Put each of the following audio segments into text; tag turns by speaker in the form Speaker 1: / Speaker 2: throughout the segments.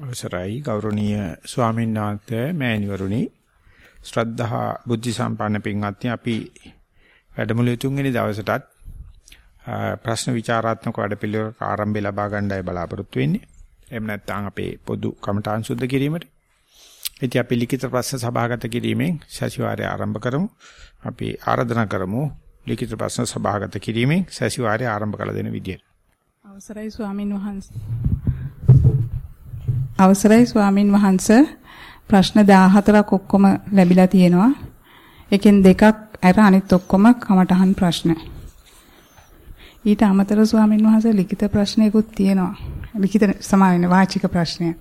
Speaker 1: අවසරයි ගෞරවනීය ස්වාමීන් වහන්සේ මෑණිවරුනි ශ්‍රද්ධහා බුද්ධ සම්පන්න පින්වත්නි අපි වැඩමුළුවේ තුන්වෙනි දවසටත් ප්‍රශ්න විචාරාත්මක වැඩපිළිවෙලක ආරම්භය ලබා ගන්නයි බලාපොරොත්තු වෙන්නේ. එහෙම නැත්නම් අපේ පොදු කමඨාන් සුද්ධ කිරීමට. ඉතින් අපි ලිඛිත ප්‍රශ්න සභාගත කිරීමෙන් සතිವಾರය ආරම්භ කරමු. අපි ආරාධනා කරමු ලිඛිත ප්‍රශ්න සභාගත කිරීමෙන් සතිವಾರය ආරම්භ කළ දෙන විදියට.
Speaker 2: අවසරයි ස්වාමින් වහන්සේ අවසරයි ස්වාමින් වහන්ස ප්‍රශ්න 14ක් ඔක්කොම ලැබිලා තියෙනවා. එකෙන් දෙකක් අර අනිත් ඔක්කොම කමටහන් ප්‍රශ්න. ඊට අමතරව ස්වාමින් වහන්සේ ලිඛිත ප්‍රශ්නයකුත් තියෙනවා. ලිඛිත සමාවෙන වාචික ප්‍රශ්නය.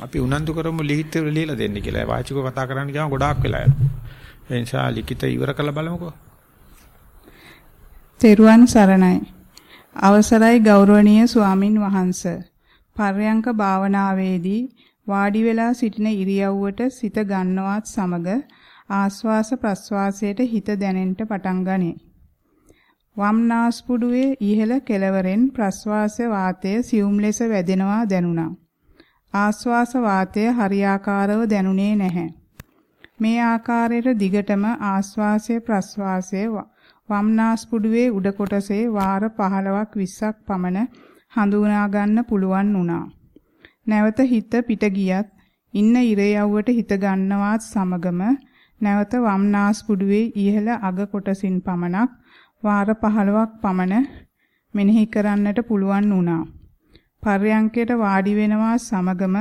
Speaker 1: අපි උනන්දු කරමු ලිඛිත ලියලා දෙන්න කියලා. වාචිකව කතා කරන්න ගියාම ගොඩාක් වෙලා යනවා. ඒ නිසා ලිඛිත ඉවර කරලා බලමුකෝ.
Speaker 2: තෙරුවන් සරණයි. අවසරයි ගෞරවනීය ස්වාමින් වහන්සේ පර්යංක භාවනාවේදී වාඩි වෙලා සිටින ඉරියව්වට සිත ගන්නවත් සමග ආස්වාස ප්‍රස්වාසයට හිත දැනෙන්න පටන් ගනී. වම් නාස්පුඩුවේ ඉහළ කෙළවරෙන් ප්‍රස්වාස වාතය සියුම් ලෙස වැදෙනවා දැනුණා. ආස්වාස වාතය හරියාකාරව දැනුනේ නැහැ. මේ ආකාරයට දිගටම ආස්වාසය ප්‍රස්වාසය වම් නාස්පුඩුවේ උඩ කොටසේ වාර 15ක් 20ක් පමණ හඳුනා ගන්න පුළුවන් වුණා. නැවත හිත පිට ගියත් ඉන්න ඉරයව්වට හිත ගන්නවත් සමගම නැවත වම්නාස්පුඩුවේ ඉහළ අග කොටසින් පමණක් වාර 15ක් පමණ මෙනෙහි කරන්නට පුළුවන් වුණා. පර්යංකයට වාඩි වෙනවා සමගම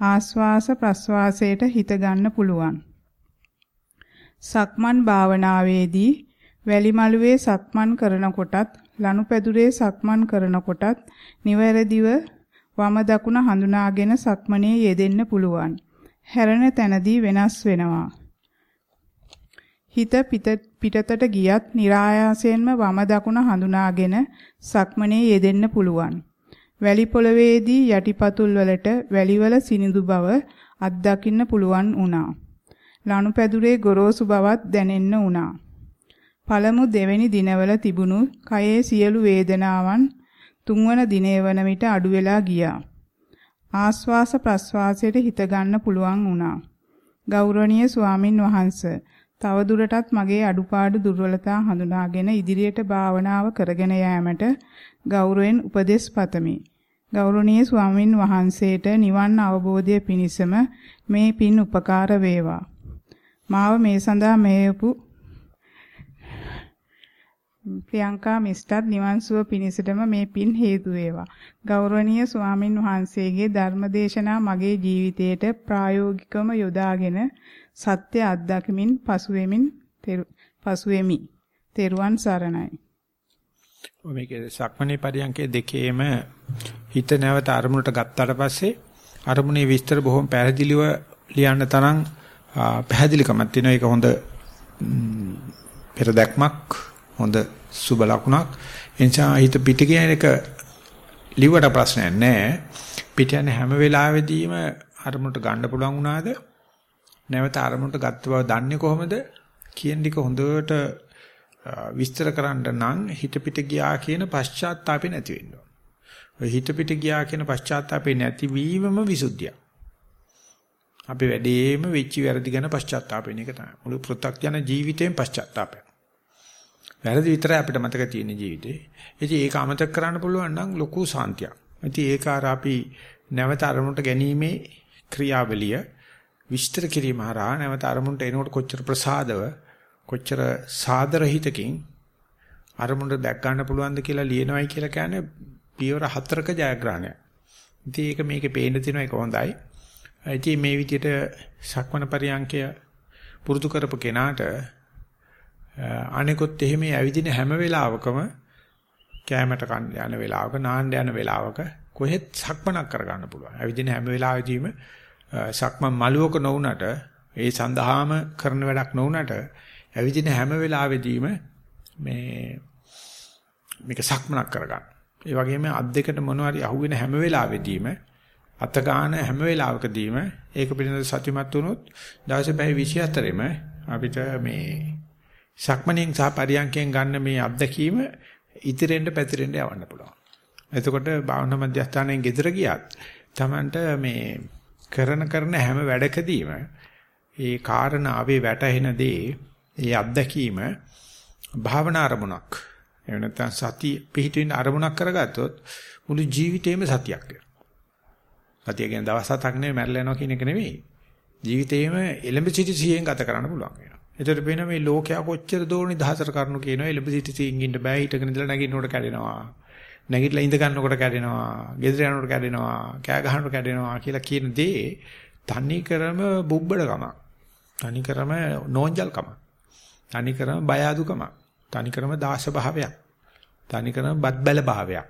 Speaker 2: ආස්වාස ප්‍රස්වාසයට හිත ගන්න පුළුවන්. සක්මන් භාවනාවේදී වැලිමලුවේ සක්මන් කරනකොටත් ලනුපැදුරේ සක්මන් කරනකොටත් නිවැරදිව වම දකුණ හඳුනාගෙන සක්මනේ යෙදෙන්න පුළුවන්. හැරෙන තැනදී වෙනස් වෙනවා. හිත පිටතට ගියත් નિરાයාසයෙන්ම වම දකුණ හඳුනාගෙන සක්මනේ යෙදෙන්න පුළුවන්. වැලි පොළවේදී යටිපතුල් වලට වැලිවල සිනිඳු බව අත්දකින්න පුළුවන් වුණා. ලනුපැදුරේ ගොරෝසු බවක් දැනෙන්න වුණා. පළමු දෙවැනි දිනවල තිබුණු කයේ සියලු වේදනාවන් තුන්වන දිනේ වන විට අඩු වෙලා ගියා. ආස්වාස ප්‍රස්වාසයට හිත ගන්න පුළුවන් වුණා. ගෞරවනීය ස්වාමින් වහන්සේ තව දුරටත් මගේ අඩුපාඩු දුර්වලතා හඳුනාගෙන ඉදිරියට භාවනාව කරගෙන යාමට ගෞරවයෙන් උපදෙස් පතමි. ගෞරවනීය ස්වාමින් වහන්සේට නිවන් අවබෝධය පිණිසම මේ පින් උපකාර වේවා. මාව මේ සඳහා මේපු ප්‍රියංකා මිස්ටර් නිවන් සුව පිණිසටම මේ පින් හේතු වේවා. ගෞරවනීය ස්වාමින් වහන්සේගේ ධර්මදේශනා මගේ ජීවිතයට ප්‍රායෝගිකවම යොදාගෙන සත්‍ය අත්දැකමින් පසුවෙමින් පසුවෙමි. තෙරුවන් සරණයි.
Speaker 1: මේකේ සක්මණේ පරියන්කේ දෙකේම හිත නැවත අරමුණට ගත්තාට පස්සේ අරමුණේ විස්තර බොහොම පැහැදිලිව ලියන්න තරම් පැහැදිලිකමක් තියෙනවා. ඒක හොඳ පෙර දැක්මක් හොඳ සුබ ලකුණක්. එනිසා හිත පිට කියන එක ලිව්වට ප්‍රශ්නයක් නැහැ. පිට යන හැම වෙලාවෙදීම අරමුණට ගන්න පුළුවන් වුණාද? නැවත අරමුණට ගත්ත බව දන්නේ කොහොමද? කියන ටික හොඳට විස්තර කරන්න නම් හිත පිට ගියා කියන පශ්චාත්තාපේ නැති වෙන්න ඕන. ඔය හිත පිට ගියා කියන පශ්චාත්තාපේ නැති වීමම විසුද්ධිය. අපි වැඩේම වෙච්ච වැරදි ගැන පශ්චාත්තාප වෙන එක තමයි. මුළු පෘථග්ජන ජීවිතේම පශ්චාත්තාපය. වැරදි විතරයි අපිට මතක තියෙන ජීවිතේ. ඉතින් ඒක අමතක කරන්න පුළුවන් නම් ලොකු සාන්තියක්. ඉතින් ඒක අර අපි නැවත අරමුණට ගැනීමේ ක්‍රියාවලිය විස්තර කිරීම හරහා නැවත අරමුණට එනකොට කොච්චර ප්‍රසාදව කොච්චර සාදරහිතකින් අරමුණට දැක් ගන්න පුළුවන්ද කියලා ලියනවයි කියලා කියන්නේ පියවර හතරක ජයග්‍රහණයක්. ඉතින් ඒක මේකේ පේන්න තියෙන එක හොඳයි. ඉතින් මේ විදිහට සක්මණ පරියන්කය පුරුදු කරපු කෙනාට අනිකොත් එහෙම ඇවිදින හැම වෙලාවකම කැමරට කන්න යන වෙලාවක නාන්න යන වෙලාවක කොහෙත් සක්මනක් කරගන්න පුළුවන්. ඇවිදින හැම වෙලාවෙදීම සක්මන් මළුවක නොවුනට ඒ සඳහාම කරන වැඩක් නොවුනට ඇවිදින හැම වෙලාවෙදීම මේ මේක සක්මනක් කරගන්න. ඒ වගේම අත් දෙකට මොනවාරි අහුවෙන හැම වෙලාවෙදීම අත ගන්න හැම වෙලාවකදීම ඒක පිළිබඳව සතුටුමත් වුණොත් දවසේ පැය 24ෙම අපිට මේ සක්මණෙන් සහ පරියන්කෙන් ගන්න මේ අත්දැකීම ඉතිරෙන්න පැතිරෙන්න යවන්න පුළුවන්. එතකොට භාවනා මධ්‍යස්ථානයෙන් ගෙදර ගියත් Tamanට මේ කරන කරන හැම වැඩකදීම ඒ කාරණාවේ වැටහෙන දේ ඒ අත්දැකීම භාවනා අරමුණක් එහෙම නැත්නම් සතිය පිහිටින් අරමුණක් කරගත්තොත් මුළු ජීවිතේම සතියක් වෙනවා. සතිය කියන්නේ දවස් හතක් නෙවෙයි මැරලා යනවා කියන එක නෙවෙයි. ජීවිතේම එලඹ සිටි සිහියෙන් ගත කරන්න පුළුවන් වෙනවා. ඒතර පේන මේ ලෝකයා කොච්චර දෝණි දහතර කරුණු කියනවා එලඹ සිටි සිහින් ඉන්න බෑ හිටගෙන ඉඳලා නැගිටිනකොට කැඩෙනවා. නැගිටලා ඉඳ ගන්නකොට කැඩෙනවා. ගෙදර යනකොට කැඩෙනවා. කෑ ගහනකොට කැඩෙනවා කියලා කියන දේ තනි කරම බුබ්බඩකමක්. තනි කරම නෝන්ජල්කමක්. තනි කරම බය අදුකමක්. තනි කරම දාශ භාවයක්. තනි කරම බත් බැල භාවයක්.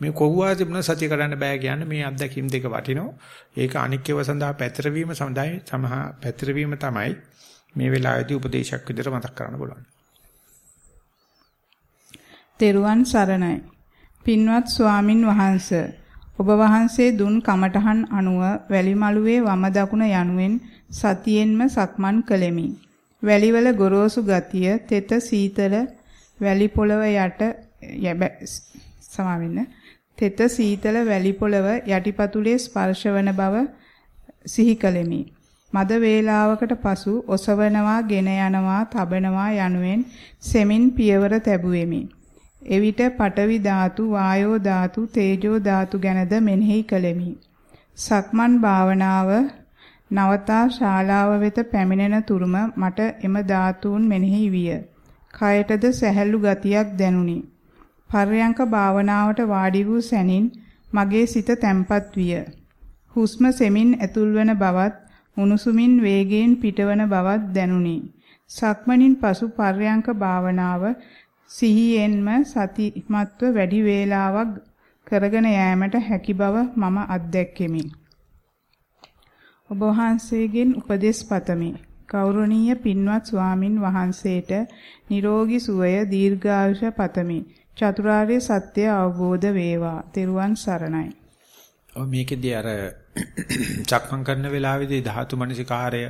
Speaker 1: මේ කොහොවා තිබුණ සතිය කඩන්න බෑ කියන්නේ මේ අත්දැකීම් දෙක වටිනෝ. ඒක අනික්කව සඳහා පැතිරවීම සඳහා සමහා පැතිරවීම තමයි මේ වෙලාවේදී උපදේශයක් විදිහට මතක් කරන්න බලන්නේ.
Speaker 2: තෙරුවන් සරණයි. පින්වත් ස්වාමින් වහන්සේ ඔබ වහන්සේ දුන් කමඨහන් අනුව වැලිමලුවේ වම දකුණ යනුවෙන් සතියෙන්ම සක්මන් කළෙමි. වැලිවල ගොරෝසු ගතිය, තෙත සීතල වැලි පොළව යට සමාවෙන්න තෙත සීතල වැලි පොළව යටිපතුලේ ස්පර්ශවන බව සිහි කළෙමි. මද වේලාවකට පසු ඔසවනවා, ගෙන යනවා, තබනවා යනුවෙන් සෙමින් පියවර තැබුවෙමි. එවිට පඨවි ධාතු, වායෝ ධාතු, තේජෝ ධාතු ගැනද මෙනෙහි කළෙමි. සක්මන් භාවනාව නවතා ශාලාව වෙත පැමිණෙන තුරුම මට එම ධාතුන් මෙනෙහි විය. කයටද සැහැල්ලු ගතියක් දැනුනි. පර්යංක භාවනාවට වාඩි වූ සැනින් මගේ සිත තැම්පත් විය. හුස්ම සෙමින් ඇතුල්වන බවත් උණුසුමින් වේගයෙන් පිටවන බවත් දැනුනි. සක්මණින් පසු පර්යංක භාවනාව සිහියෙන්ම සතිමත්ව වැඩි වේලාවක් කරගෙන යාමට හැකි බව මම අත්දැක්කෙමි. ඔබ වහන්සේගෙන් උපදෙස් පතමි. ගෞරවනීය පින්වත් ස්වාමින් වහන්සේට නිරෝගී සුවය දීර්ඝායුෂ පතමි. චතුරාර්ය සත්‍ය අවබෝධ වේවා. තෙරුවන් සරණයි.
Speaker 1: ඔව් මේකෙදී අර චක්මන් කරන වෙලාවේදී ධාතු මනසිකාරය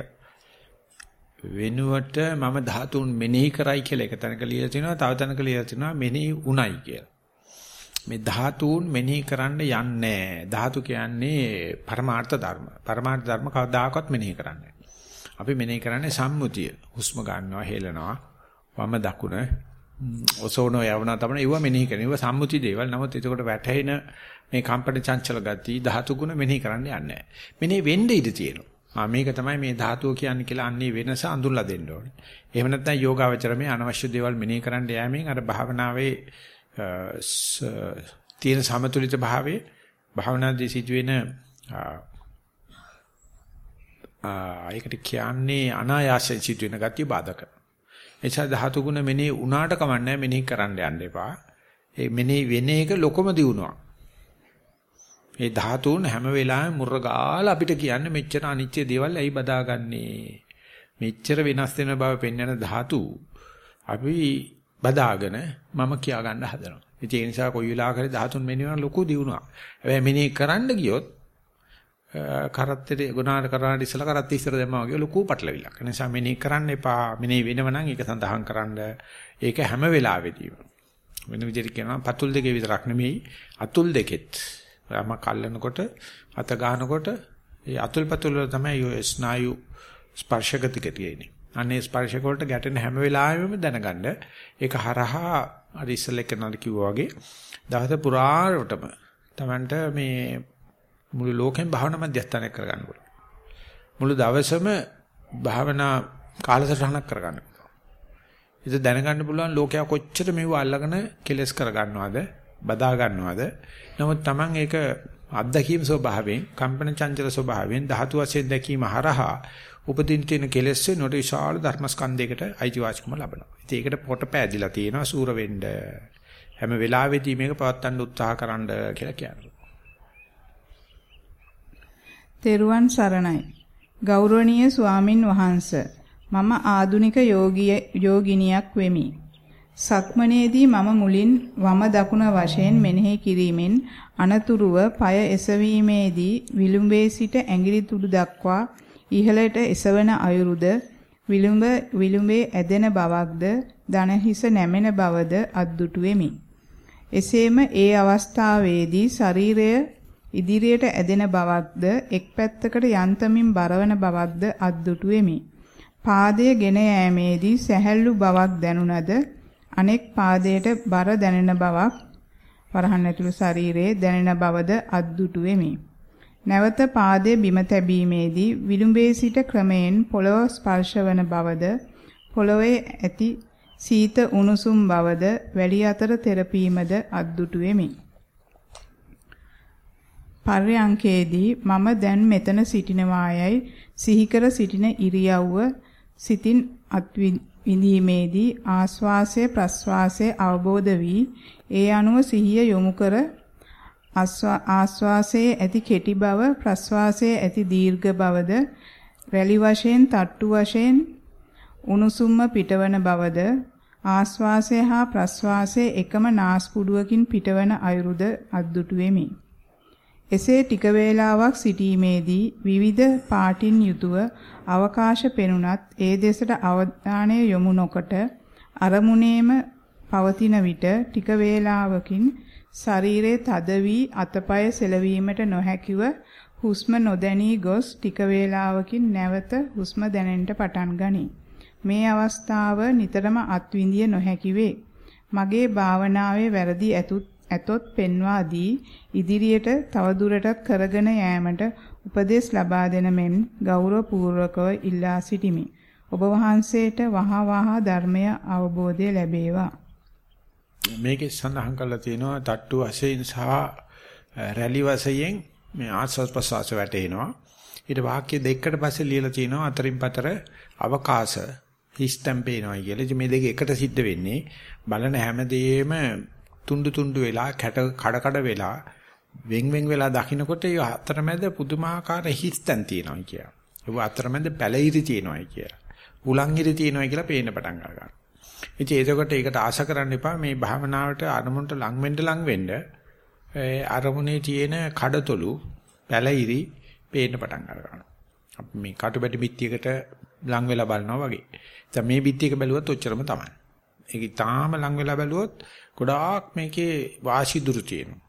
Speaker 1: වෙනුවට මම ධාතුන් මෙනෙහි කරයි කියලා එක තැනක ලියලා තිනවා තව තැනක ලියලා තිනවා මෙනෙහි උණයි කියලා. මේ ධාතුන් මෙනෙහි කරන්න යන්නේ ධාතු කියන්නේ පරමාර්ථ ධර්ම. පරමාර්ථ ධර්ම කවදාකවත් මෙනෙහි කරන්නේ අපි මෙනෙහි කරන්නේ සම්මුතිය. හුස්ම ගන්නවා, හෙලනවා, වම දකුණ, ඔසෝනෝ යවනවා තමයි ඒව මෙනෙහි කරන්නේ. ඒව සම්මුති දේවල්. නමුත් එතකොට වැටහෙන මේ කම්පන චංචල ගති ධාතු ගුණ මෙනෙහි කරන්න යන්නේ නැහැ. මෙනෙහි වෙන්න ඉඩ තියෙනවා. ආ මේක තමයි මේ ධාතුව කියන්නේ කියලා අන්නේ වෙනස අඳුල්ලා දෙන්න ඕනේ. එහෙම නැත්නම් යෝගාවචරමේ අනවශ්‍ය දේවල් මෙනෙහි කරන්න යෑමෙන් අර භාවනාවේ තියෙන සමතුලිත භාවයේ භාවනාදී සිදුවෙන ඒකට කියන්නේ අනායාසයෙන් සිදුවෙන ගතිය බාධා කරනවා. එචා ධාතු ගුණ මෙනේ උනාට කමන්නේ මෙනෙහි කරන්න යන්න එපා. ඒ මෙනෙහි වෙන එක ලොකම දියුණුවක්. මේ ධාතුන් හැම වෙලාවෙම මුර්ගාල අපිට කියන්නේ මෙච්චර අනිත්‍ය දේවල් ඇයි බදාගන්නේ? මෙච්චර වෙනස් වෙන බව පෙන්වන ධාතු අපි බදාගෙන මම කියා ගන්න හදනවා. ඉතින් ඒ නිසා කොයි වෙලාවකරි ධාතුන් මෙනෙවන ලොකු දියුණුවක්. හැබැයි මෙනෙහි කරන්න ගියොත් කරත්තේ ගුණාර කරාට ඉස්සලා කරත් ඉස්සර දැම්මා වගේ ලොකු පටලවිලක්. ඒ නිසා මෙනෙහි කරන්න එපා. මෙනෙහි වෙනව නම් ඒක සඳහන් කරන්න. ඒක හැම වෙලාවෙදීම. වෙන විදිහට කියනවා පතුල් දෙකේ විතරක් නෙමෙයි අතුල් දෙකෙත්. යම කල්ලනකොට අත ගන්නකොට ඒ අතුල් පතුල් වල තමයි ඔය ස්නායු ස්පර්ශගතික තියෙන්නේ. අනේ ස්පර්ශක වලට ගැටෙන හැම වෙලාවෙම දැනගන්න ඒක හරහා අර ඉස්සෙල්ලා කෙනාට කිව්වා වගේ දවස පුරාටම Tamanට මේ මුළු ලෝකෙම භාවනා මධ්‍යස්ථානයක් කරගන්න පුළුවන්. මුළු දවසම භාවනා කාලසටහනක් කරගන්න පුළුවන්. ඒක දැනගන්න පුළුවන් ලෝකයා කොච්චර මේව අල්ලගෙන කෙලස් කරගන්නවද, බදා ගන්නවද. නමුත් Taman ඒක අත්දැකීම් ස්වභාවයෙන්, කම්පන චංචල ස්වභාවයෙන් ධාතු වශයෙන් දැකීම හරහා උපදින තියෙන කෙලෙස් වෙනකොට විශාල ධර්මස්කන්ධයකට අයිතිවාසිකම ලබනවා. ඉතින් ඒකට පොට පෑදිලා තියෙනවා සූර වෙන්න. හැම වෙලාවෙදී මේක පවත්වන්න උත්සාහ කරන්න කියලා කියනවා.
Speaker 2: තෙරුවන් සරණයි. ගෞරවනීය ස්වාමින් වහන්සේ මම ආදුනික යෝගිනියක් වෙමි. සක්මනේදී මම මුලින් වම දකුණ වශයෙන් මෙනෙහි කිරීමෙන් අනතුරුව পায় එසවීමේදී විලුඹේ සිට ඇඟිලි තුඩු දක්වා ඉහළට එසවන අයුරුද විලුඹ විලුඹේ ඇදෙන බවක්ද දන හිස නැමෙන බවද අද්දුටු වෙමි. එසේම ඒ අවස්ථාවේදී ශරීරය ඉදිරියට ඇදෙන බවක්ද එක් පැත්තකට යන්තමින් බරවන බවක්ද අද්දුටු වෙමි. පාදයේ ගෙන යෑමේදී සැහැල්ලු බවක් දැනුණද අනෙක් පාදයට බර දැනෙන බවක් වරහන් ඇතුළු ශරීරයේ දැනෙන බවද අද්දුටු වෙමි. නැවත පාදයේ බිම තැබීමේදී විලුඹේ සිට ක්‍රමයෙන් පොළව ස්පර්ශවන බවද පොළවේ ඇති සීත උණුසුම් බවද වැලි අතර තෙරපීමද අද්දුටු වෙමි. පර්යංකේදී මම දැන් මෙතන සිටිනවායයි සිහිකර සිටින ඉරියව්ව සිතින් අත්විඳීමේදී ආස්වාසය ප්‍රස්වාසය අවබෝධ වී ඒ අනුව සිහිය යොමු කර ආස්වාසයේ ඇති කෙටි බව ප්‍රස්වාසයේ ඇති දීර්ඝ බවද රැලි වශයෙන් තට්ටු වශයෙන් උණුසුම්ම පිටවන බවද ආස්වාසය හා ප්‍රස්වාසයේ එකම නාස්පුඩුවකින් පිටවන අයුරුද අද්දුටු වෙමි. එසේ ටික වේලාවක් සිටීමේදී විවිධ පාටින් යුතුව අවකාශ පෙනුනත් ඒ දෙසට අවධානය යොමු නොකොට අරමුණේම පවතින විට ටික වේලාවකින් ශරීරයේ තද වී අතපය සෙලවීමට නොහැකිව හුස්ම නොදැනී ගොස් ටික වේලාවකින් නැවත හුස්ම දැනෙන්නට පටන් ගනී. මේ අවස්ථාව නිතරම අත්විඳිය නොහැකි වේ. මගේ භාවනාවේ වැරදි ඇතොත් පෙන්වා දී ඉදිරියට තවදුරටත් කරගෙන යෑමට උපදෙස් ලබා දෙන මෙන් ගෞරවපූර්වකව ඉල්ලා සිටිමි. ඔබ වහන්සේට වහා වහා ධර්මය අවබෝධය ලැබේවා.
Speaker 1: මේකේ සඳහන් කරලා තියෙනවා තට්ටු වශයෙන් සහ රැලි වශයෙන් මේ ආස්වාස් ප්‍රසවාස වැටෙනවා. ඊට වාක්‍ය දෙකකට පස්සේ ලියලා තියෙනවා අතරින් පතර අවකාශ හිස්තම් පේනවා කියලා. ඉතින් මේ දෙක එකට සිද්ධ වෙන්නේ බලන හැමදේම තුන්ඩු තුන්ඩු වෙලා කැට කඩ කඩ වෙලා වෙන් වෙන් වෙලා දකින්නකොට ඒ අතරමැද පුදුමාකාර හිස්තම් තියෙනවා කියලා. ඒ අතරමැද පැලිරි තියෙනවා කියලා. උලංගිරි තියෙනවා කියලා පේන්න පටන් ගන්නවා. ඉතින් එතකොට ඒකට ආශා කරන්න එපා මේ භාවනාවට අරමුණට ලං වෙන්න ලං වෙන්න අරමුණේ තියෙන කඩතොළු පැලිරි පේන්න පටන් ගන්නවා. අපි මේ කටුබැටි පිටියකට ලං වෙලා බලනවා වගේ. දැන් මේ පිටියක බැලුවොත් ඔච්චරම තමයි. ඒක තාම ලං වෙලා බැලුවොත් ගොඩාක් මේකේ වාසි දුරු තියෙනවා.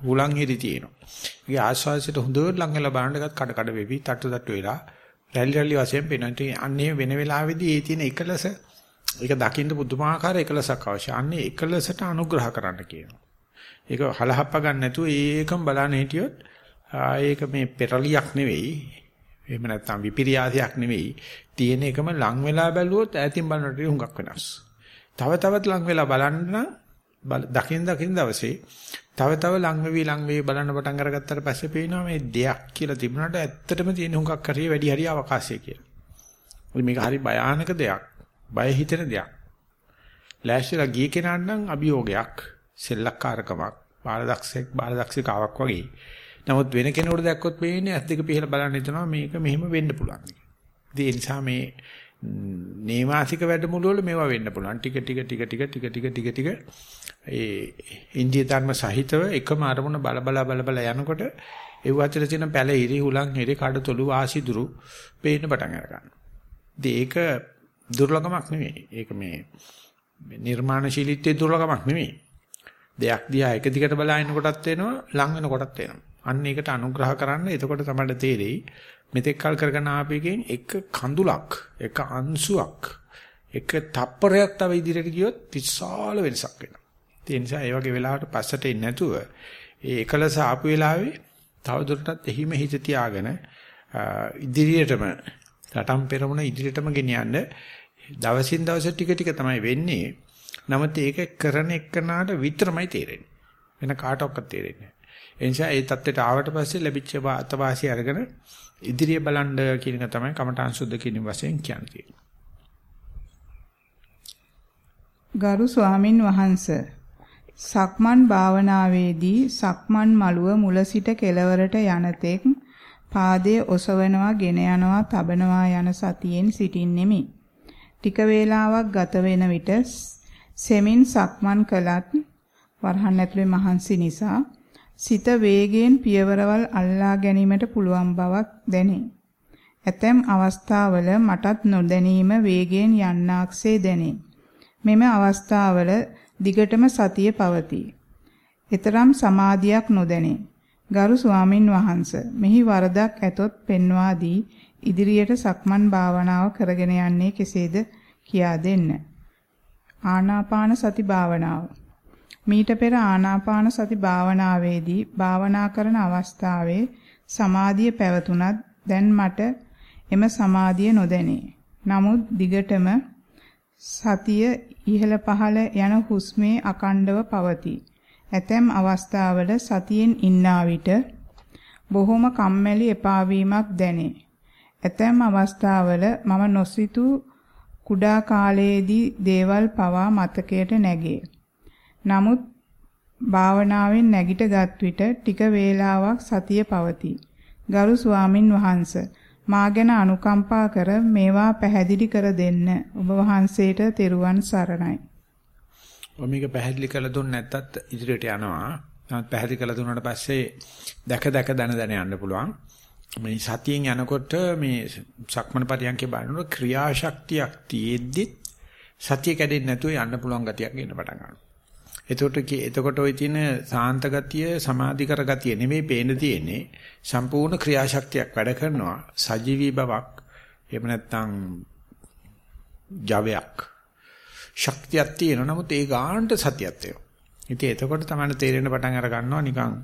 Speaker 1: හුලං හිරි තියෙනවා. ඒකේ ආස්වාසියට හොඳට ලං වෙලා බලනකොට කඩ කඩ වෙවි තට්ටු තට්ටු වෙලා රැලි රැලි වශයෙන් පේනවා. අන්නේ වෙන වෙලාවෙදී ඒ තියෙන එකලස ඒක දකින්න පුදුමාකාර එකලසක් අවශ්‍යයි. අන්නේ එකලසට අනුග්‍රහ කරන්න කියනවා. ඒක හලහප්ප ගන්න නැතුව ඒකම බලන්න හිටියොත් ඒක මේ පෙරලියක් නෙවෙයි. එහෙම නැත්නම් විපිරියාසයක් නෙවෙයි. තියෙන එකම ලං වෙලා බැලුවොත් ඈතින් බලනට හුඟක් වෙනස්. තව තවත් ලං වෙලා බලන්න දකින් දකින් දවසේ තව තව ලං වෙවි ලං වෙවි බලන්න පටන් අරගත්තට පස්සේ පේනවා මේ දෙයක් කියලා තිබුණාට ඇත්තටම තියෙන හුඟක් හරිය වැඩි හරිය අවකාශය කියලා. මේක හරි භයානක දෙයක්. බය හිතෙන දෙයක්. ලෑස්තිලා ගිය කෙනාට නම් අභියෝගයක්, සෙල්ලක්කාරකමක්, බාලදක්ෂෙක් බාලදක්ෂිකාවක් වගේ. නමුත් වෙන කෙනෙකුට දැක්කොත් මේන්නේ ඇස් දෙක පිහලා බලන්න හිතනවා මේක මෙහෙම වෙන්න පුළුවන්. ඒ නිසා මේ නේවාසික වැඩමුළු වල මේවා වෙන්න පුළුවන්. ටික ටික ටික ටික ටික ටික ටික ටික ඒ ඉන්දිය ධර්ම සහිතව එකම අරමුණ බල බල බල බල යනකොට ඒ වචර තියෙන පැල ඉරි හුලං ඉරි කඩතොළු වාසිදුරු පේන්න පටන් අර ගන්නවා. ඒක දුර්ලභමක් නෙවෙයි. ඒක මේ නිර්මාණශීලීත්වයේ දුර්ලභමක් නෙවෙයි. දෙයක් දිහා එක දිගට බලාගෙන කොටත් වෙනවා, ලං වෙන කොටත් වෙනවා. අන්න ඒකට අනුග්‍රහ කරන්න එතකොට තමයි තේරෙයි. මෙතෙක් කල් කරගෙන ආපේකෙන් එක කඳුලක්, එක අංශුවක්, එක තප්පරයක් තව ඉදිරියට ගියොත් විශාල වෙනසක් වෙනවා. ඒ නිසා ඒ වගේ වෙලාවට පස්සට එන්නේ නැතුව ඒ එකලස ආපු වෙලාවේ තවදුරටත් එහිම හිත තියාගෙන ඉදිරියටම රටම් පෙරමුණ ඉදිරියටම ගෙනියන්න දවසින් දවස ටික ටික තමයි වෙන්නේ. නමුත් ඒක කරන එක්කනාට විතරමයි තේරෙන්නේ. වෙන කාටවත් තේරෙන්නේ නැහැ. ඒ නිසා ඒ தත්ත්වයට ආවට පස්සේ ලැබිච්ච අතවාසිය අරගෙන ඉදිරිය බලන්න කියන එක තමයි කමඨාන් සුද්ධ කියන වශයෙන් කියන්නේ.
Speaker 2: ගරු ස්වාමින් වහන්සේ සක්මන් භාවනාවේදී සක්මන් මළුව මුල සිට කෙළවරට යනතෙක් පාදයේ ඔසවනවා, ගෙන යනවා, තබනවා යන සතියෙන් සිටින්නෙමි. ටික වේලාවක් ගත වෙන විට සෙමින් සක්මන් කළත් වරහන් ඇතුලේ මහන්සි නිසා සිත වේගයෙන් පියවරවල් අල්ලා ගැනීමට පුළුවන් බවක් දැනේ. ඇතැම් අවස්ථාවල මටත් නොදැනීම වේගයෙන් යන්නාක්සේ දැනේ. මෙම අවස්ථාවල දිගටම සතිය පවතී. ඊතරම් සමාධියක් නොදැනේ. ගරු ස්වාමින් වහන්සේ මෙහි වරදක් ඇතොත් පෙන්වා දී ඉදිරියට සක්මන් භාවනාව කරගෙන යන්නේ කෙසේද කියා දෙන්න. ආනාපාන සති භාවනාව. මීට පෙර ආනාපාන සති භාවනාවේදී භාවනා කරන අවස්ථාවේ සමාධිය පැවතුනත් දැන් මට එම සමාධිය නොදැනේ. නමුත් දිගටම සතිය ඉහළ පහළ යන හුස්මේ අකණ්ඩව පවතී. ඇතැම් අවස්ථාවල සතියෙන් ඉන්නා විට බොහොම කම්මැලි එපා වීමක් දැනේ. ඇතැම් අවස්ථාවල මම නොසිතූ කුඩා කාලයේදී දේවල් පවා මතකයට නැගේ. නමුත් භාවනාවෙන් නැගිටගත් විට ටික වේලාවක් සතිය පවතී. ගරු ස්වාමින් වහන්සේ මා ගැන අනුකම්පා කර මේවා පැහැදිලි කර දෙන්න. ඔබ වහන්සේට තෙරුවන් සරණයි.
Speaker 1: ඔය මේක පැහැදිලි කරලා දුන්නේ නැත්තත් ඉදිරියට යනවා. නමුත් පැහැදිලි කරලා දුන්නාට පස්සේ දැක දැක දන දන යන්න පුළුවන්. මේ සතියෙන් යනකොට මේ සක්මන පරියන්කේ බලනකොට ක්‍රියාශක්තියක් තියෙද්දි සතිය කැඩෙන්නේ නැතුව යන්න පුළුවන් ගතියක් එන්න පටන් ගන්නවා. එතකොට එතකොට ওই තියෙන සාන්ත ගතිය සමාධි කර ගතිය නෙමෙයි පේන්න තියෙන්නේ. සම්පූර්ණ ක්‍රියාශක්තියක් වැඩ කරනවා. සජීවී බවක් එහෙම නැත්නම් ජවයක්. ශක්තියක් තියෙනවා. නමුත් ඒ ගානට සතියක් තියෙනවා ඉතින් එතකොට තමයි තේරෙන්න පටන් අර ගන්නවා නිකන්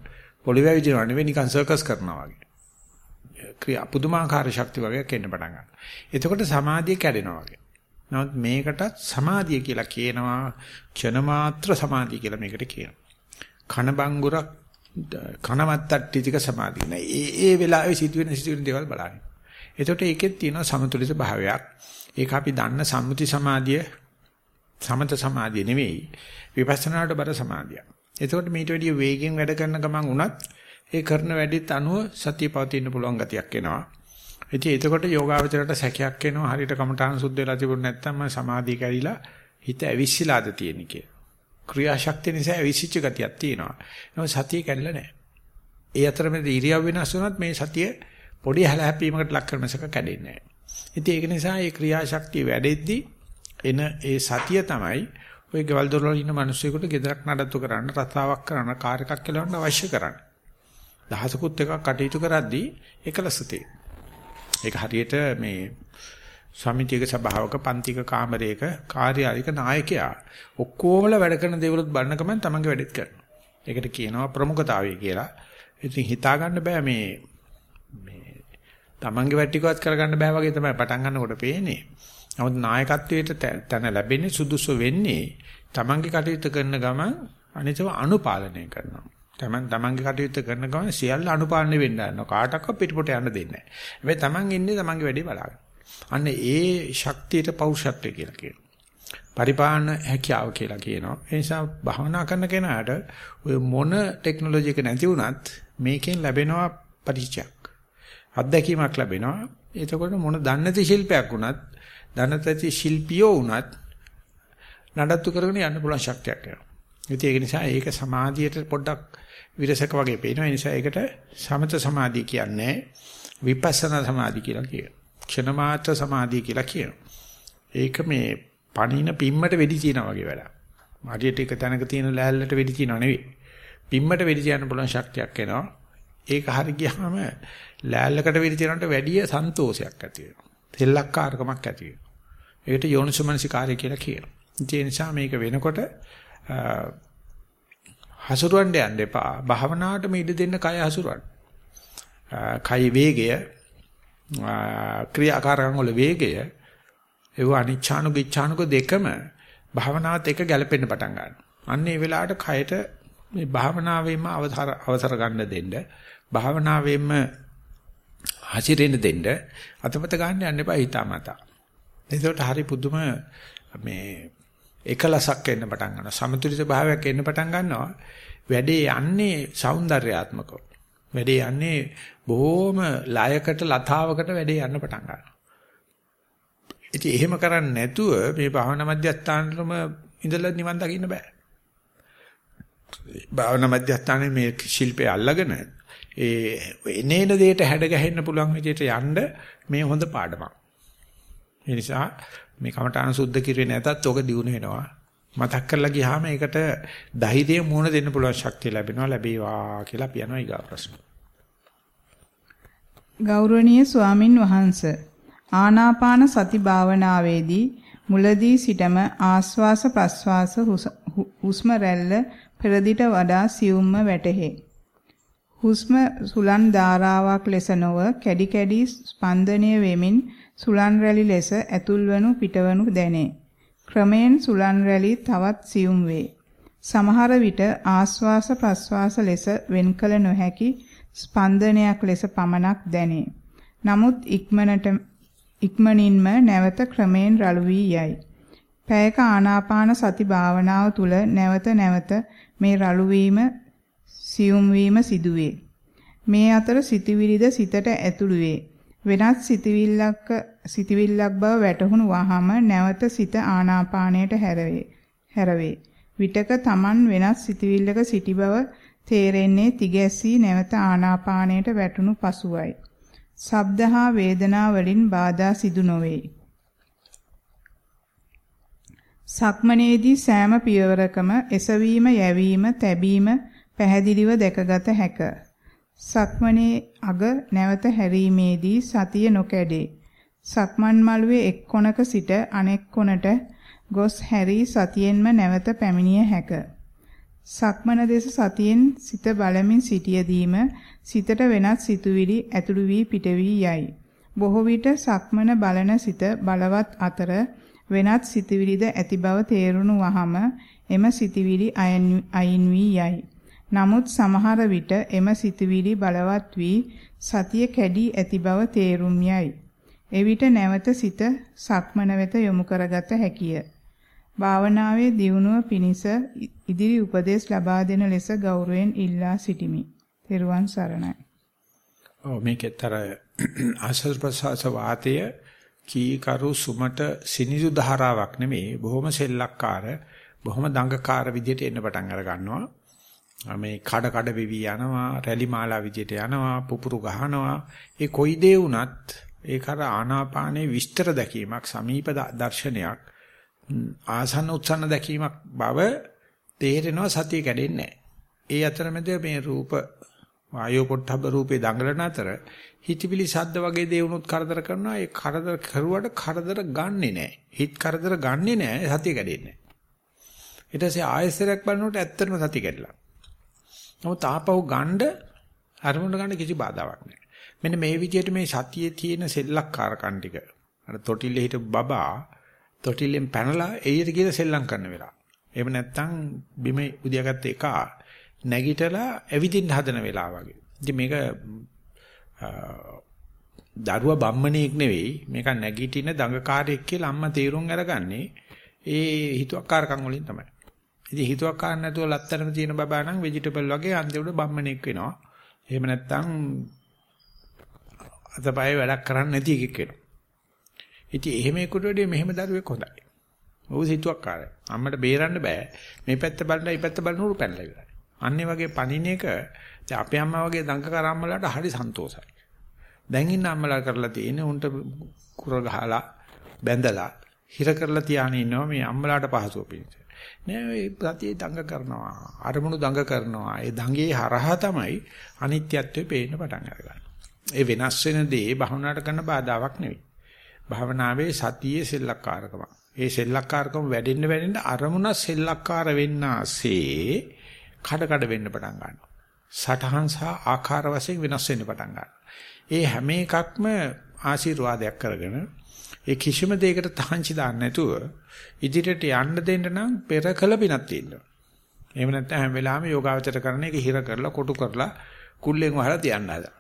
Speaker 1: පොළවේ විදිනවා නෙවෙයි නිකන් සර්කස් කරනවා වගේ. ක්‍රියා පුදුමාකාර ශක්ති වගේක් එන්න පටන් ගන්නවා. එතකොට සමාධිය කැඩෙනවා වගේ. නමුත් මේකටත් සමාධිය කියලා කියනවා ක්ෂණ මාත්‍ර සමාධිය කියලා මේකට කියනවා. කන බංගුරක් කනවත්තට්ටි ටික සමාධිය නෑ. ඒ ඒ වෙලාවේ සිදුවෙන සිදුවෙන දේවල් බලන්න. එතකොට ඒකෙත් තියෙනවා සමතුලිත භාවයක්. ඒක අපි දන්න සම්මුති සමාධිය සමත සමාධිය නෙවෙයි. විපස්සනාට බර සමාධිය. එතකොට මේට වැඩිය වේගෙන් වැඩ කරන ගමන් උනත් ඒ කරන වැඩිත් අනුව සතිය පවතින්න පුළුවන් ගතියක් එනවා. ඉතින් එතකොට යෝගාවචරයට සැකයක් එනවා හරියට කමඨාන සුද්ධ වෙලා තිබුණ නැත්නම් මම සමාධිය කැඩිලා හිත ඇවිස්සීලාද තියෙන්නේ කියලා. ක්‍රියාශක්තිය නිසා ඇවිසිච්ච ගතියක් තියෙනවා. නමුත් සතිය කැඩලා නැහැ. ඒ අතරමැද ඉරියව් වෙනස් වුණත් මේ සතිය පොඩි හැලහැප්පීමකට ලක් කරනසක කැඩෙන්නේ නැහැ. ඉතින් ඒක නිසා මේ ක්‍රියාශක්තිය වැඩෙද්දී එන ඒ සතිය තමයි ඔය ගෙවල් දොරවල් ඉන්න මිනිස්සුෙකුට ගෙදරක් නඩත්තු කරන්න, රස්සාවක් කරන්න, කාර් එකක් කෙලවන්න අවශ්‍ය කරන්නේ. දහසකුත් එකක් කටයුතු කරද්දී එකලස තියෙනවා. ඒක හරියට මේ සමිතියක සභාවක පන්තික කාමරයක කාර්යාලයක නායකයා ඔක්කොමලා වැඩ කරන දේවලුත් බලන ගමන් තමන්ගේ වැඩෙත් කරනවා. ඒකට කියනවා ප්‍රමුඛතාවය කියලා. ඉතින් හිතා ගන්න බෑ මේ මේ තමන්ගේ වැටිකවත් කරගන්න බෑ වගේ තමයි පටන් ගන්නකොට පේන්නේ. නමුත් නායකත්වයට තැන ලැබෙන්නේ සුදුසු වෙන්නේ තමන්ගේ කටයුතු කරන ගමන් අනිතව අනුපාලනය කරනවා. තමන් තමන්ගේ කටයුත්ත කරන ගමන් සියල්ල අනුපාලනය වෙන්න යනවා. කාටවත් පිටපොට යන්න දෙන්නේ නැහැ. හැබැයි තමන් ඉන්නේ තමන්ගේ වැඩේ බලාගෙන. අන්න ඒ ශක්තියට පෞෂත්වය කියලා කියනවා. පරිපාලන හැකියාව කියලා කියනවා. ඒ නිසා භාවනා කරන කෙනාට ඔය මොන ටෙක්නොලොජි එක නැති වුණත් මේකෙන් ලැබෙනවා පරිචයක්. අත්දැකීමක් ලැබෙනවා. එතකොට මොන දන්නති ශිල්පයක් වුණත් දන්නති ශිල්පියෝ වුණත් නඩත්තු කරගෙන යන්න පුළුවන් ශක්තියක් එනවා. ඉතින් ඒක නිසා ඒක සමාධියට පොඩ්ඩක් විරසක වගේ පේනවා. ඒ නිසා ඒකට සමත සමාධිය කියන්නේ විපස්සනා සමාධිය කියලා කියනවා. ක්ෂණ මාත්‍ර සමාධිය කියලා කියනවා. ඒක මේ පණින පිම්මට වෙඩි තියනා වගේ වැඩක්. හරියට එක තැනක තියෙන ලෑල්ලට වෙඩි තියනව නෙවෙයි. පිම්මට වෙඩි තියන්න පුළුවන් ශක්තියක් එනවා. ඒක හරි ගියාම ලෑල්ලකට වෙඩි තියනට වැඩිය සන්තෝෂයක් ඇති වෙනවා. තෙල්ලක්කාරකමක් ඇති වෙනවා. ඒකට යෝනිසමනසිකාරය කියලා කියනවා. ඒ නිසා මේක වෙනකොට හසුරවන්න යන්න එපා. භාවනාවට ඉඩ දෙන්න කය හසුරවන්න. කයි වේගය ක්‍රියාකාරකම් වල වේගය ඒව අනිච්ඡානුක ඉච්ඡානුක දෙකම භාවනාවත් එක්ක ගැලපෙන්න පටන් ගන්නවා. අන්න ඒ වෙලාවට කයට මේ භාවනාවෙම අවසර අවසර ගන්න දෙන්න භාවනාවෙම හසිරෙන්න දෙන්න අතපත ගන්න යන්න එපා හිතාමතා. එතකොට හරි පුදුම මේ එකලසක් එන්න පටන් ගන්නවා. සමතුලිත භාවයක් එන්න පටන් ගන්නවා. වැඩේ යන්නේ సౌందర్యාත්මකව. වැඩේ යන්නේ බොහොම ලයකට ලතාවකට වැඩේ යන්න පටන් ගන්නවා. ඉතින් එහෙම කරන්නේ නැතුව මේ භාවනා මධ්‍යස්ථානෙම ඉඳලා නිවන් දකින්න බෑ. භාවනා මධ්‍යස්ථානේ මේ ශිල්පය අල්ලගෙන ඒ එනේන දෙයට හැඩ ගැහෙන්න පුළුවන් විදිහට යන්න මේ හොඳ පාඩමක්. ඒ නිසා මේ කමඨාන සුද්ධ කිරුවේ නැතත් ඔක දිනු වෙනවා. මතක් කරලා ගියාම ඒකට ධෛර්යය මුණ දෙන්න පුළුවන් ශක්තිය ලැබෙනවා ලැබේවා කියලා අපි යනවා ඊගා ප්‍රශ්න.
Speaker 2: ගෞරවනීය ස්වාමින් වහන්සේ ආනාපාන සති භාවනාවේදී මුලදී සිටම ආස්වාස ප්‍රස්වාස හුස්ම රැල්ල පෙරදිට වඩා සියුම්ම වැටහේ. හුස්ම සුලන් ධාරාවක් ලෙස නොව කැඩි කැඩි ස්පන්දනය වෙමින් සුලන් රැලි ලෙස ඇතුල්වනු පිටවනු දැනේ. ක්‍රමයෙන් සුලන් රැලි තවත් සියුම් වේ. සමහර විට ආස්වාස ප්‍රස්වාස ලෙස වෙන්කල නොහැකි ස්පන්දනයක් ලෙස පමණක් දැනේ. නමුත් ඉක්මනට ඉක්මනින්ම නැවත ක්‍රමයෙන් රළු වී යයි. පැයක ආනාපාන සති භාවනාව තුල නැවත නැවත මේ රළු වීම සියුම් වීම සිදුවේ. මේ අතර සිතවිලිද සිතට ඇතුළු වේ. වෙනත් සිතවිල්ලක් සිතවිල්ලක් බව වැටහුණු වහම නැවත සිත ආනාපානයට හැරවේ. හැරවේ. විටක Taman වෙනත් සිතවිල්ලක සිටි බව තේරෙන්නේ තිගැස්සී නැවත ආනාපානයට වැටුණු පසුවයි. ශබ්ද හා වේදනා වලින් බාධා සිදු නොවේ. සක්මනේදී සෑම පියවරකම එසවීම යැවීම තැබීම පැහැදිලිව දැකගත හැක. සක්මනේ අග නැවත හැරීමේදී සතිය නොකැඩේ. සක්මන් මළුවේ එක් කොනක සිට අනෙක් කොනට ගොස් හැරී සතියෙන්ම නැවත පැමිණිය හැක. සක්මන දෙස සතියෙන් සිත බලමින් සිටියදීම සිතට වෙනත් සිතුවිලි ඇතුළු වී පිට වී යයි. බොහෝ විට සක්මන බලන සිත බලවත් අතර වෙනත් සිතුවිලිද ඇති බව තේරුණු වහම එම සිතුවිලි අයින් වී යයි. නමුත් සමහර විට එම සිතුවිලි බලවත් වී සතිය කැඩී ඇති බව තේරුම් යයි. එවිට නැවත සිත සක්මන වෙත යොමු කරගත හැකිය. භාවනාවේ දියුණුව පිණිස ඉදිරි උපදෙස් ලබා දෙන ලෙස ගෞරවයෙන් ඉල්ලා සිටිමි. තෙරුවන් සරණයි.
Speaker 1: ඔව් මේකේතර ආශ්‍රද ප්‍රසවාස වාතය කීකරු සුමට සිනිසු ධාරාවක් නෙමෙයි බොහොම සෙල්ලක්කාර බොහොම දඟකාර විදියට එන්න පටන් අර ගන්නවා. මේ කඩ කඩ වෙවි යනවා රැලි මාලා විදියට යනවා පුපුරු ගහනවා. ඒ කොයි දේ වුණත් ඒක අර ආනාපානේ විස්තර දැකීමක් සමීප දර්ශනයක් ආසන්න උත්සන්න දැකීමක් බව තේරෙනවා සතිය කැඩෙන්නේ ඒ අතරමැද මේ රූප වායෝ පොට්ටබ්බ රූපේ දඟලන අතර හිතවිලි සද්ද වගේ දේ වුණොත් කරදර කරනවා. ඒ කරදර කරුවට කරදර ගන්නෙ නෑ හිත කරදර ගන්නෙ නෑ සතිය කැඩෙන්නේ ඊට පස්සේ ආයෙසරයක් බලනකොට ඇත්තටම සතිය කැඩලා. නමුත් ආපහු ගන්න අරමුණ ගන්න කිසි බාධාවක් නැහැ. මෙන්න මේ විදිහට මේ සතියේ තියෙන සෙල්ලක්කාරකම් ටික අර තොටිල්ලේ හිටපු බබා තොටිල්ලෙන් පැනලා එළියට ගිහලා සෙල්ලම් කරන වෙලාව. එහෙම නැත්නම් බිම උදියාගත්ත එක නැගිටලා ඇවිදින්න හදන වෙලාව වගේ. ඉතින් මේක දරුවා බම්මණෙක් නෙවෙයි මේක නැගිටින දඟකාරයෙක් කියලා අම්මා තීරුම් අරගන්නේ ඒ හිතුවක්කාරකම් වලින් තමයි. ඉතින් හිතුවක් කාන්න නැතුව ලත්තරම තියෙන බබා නම් ভেජිටබල් වගේ අන්තිමට බම්මණෙක් වෙනවා. එහෙම නැත්නම් අතපය වැඩක් කරන්නේ නැති එකෙක් වෙනවා. ඉතින් එහෙම එකට වඩා මෙහෙම දරුවෙක් හොඳයි. ඔහු හිතුවක් කාරයි. අම්මට බේරන්න බෑ. මේ පැත්ත බලලා මේ පැත්ත බලන උරු පැනලා ඉවරයි. අන්නේ වගේ පණින එක දැන් අපේ අම්මා වගේ දඟකර අම්මලාට හරි සන්තෝසයි. දැන් ඉන්න අම්මලා කරලා තියෙන්නේ උන්ට කුර ගහලා බැඳලා හිර කරලා තියාගෙන ඉන්නවා මේ අම්මලාට පහසුව පිණිස. නෑ ඒ ප්‍රතිය දඟ කරනවා. අරමුණු දඟ කරනවා. ඒ දඟේ හරහා තමයි අනිත්‍යත්වය පේන්න පටන් අරගන්නේ. ඒ වෙනස් වෙන දේ භවනාට කරන බාධාවක් නෙවෙයි. භවනාවේ සතියේ සෙල්ලක්කාරකම. ඒ සෙල්ලක්කාරකම වැඩෙන්න වැඩෙන්න අරමුණ සෙල්ලක්කාර වෙන්නාසේ කඩ කඩ වෙන්න පටන් ගන්නවා. සටහන් සහ ආකාර වශයෙන් වෙනස් වෙන්න පටන් ගන්නවා. ඒ හැම එකක්ම ආශිර්වාදයක් කරගෙන ඒ කිසිම දෙයකට තහංචි දාන්න නැතුව ඉදිරියට යන්න දෙන්න නම් පෙර කළ පිනක් තියෙනවා. එහෙම නැත්නම් හැම වෙලාවෙම යෝගාවචර කරන එක හිර කරලා කොටු කරලා කුල්ලෙන් වහලා තියන්න හදා.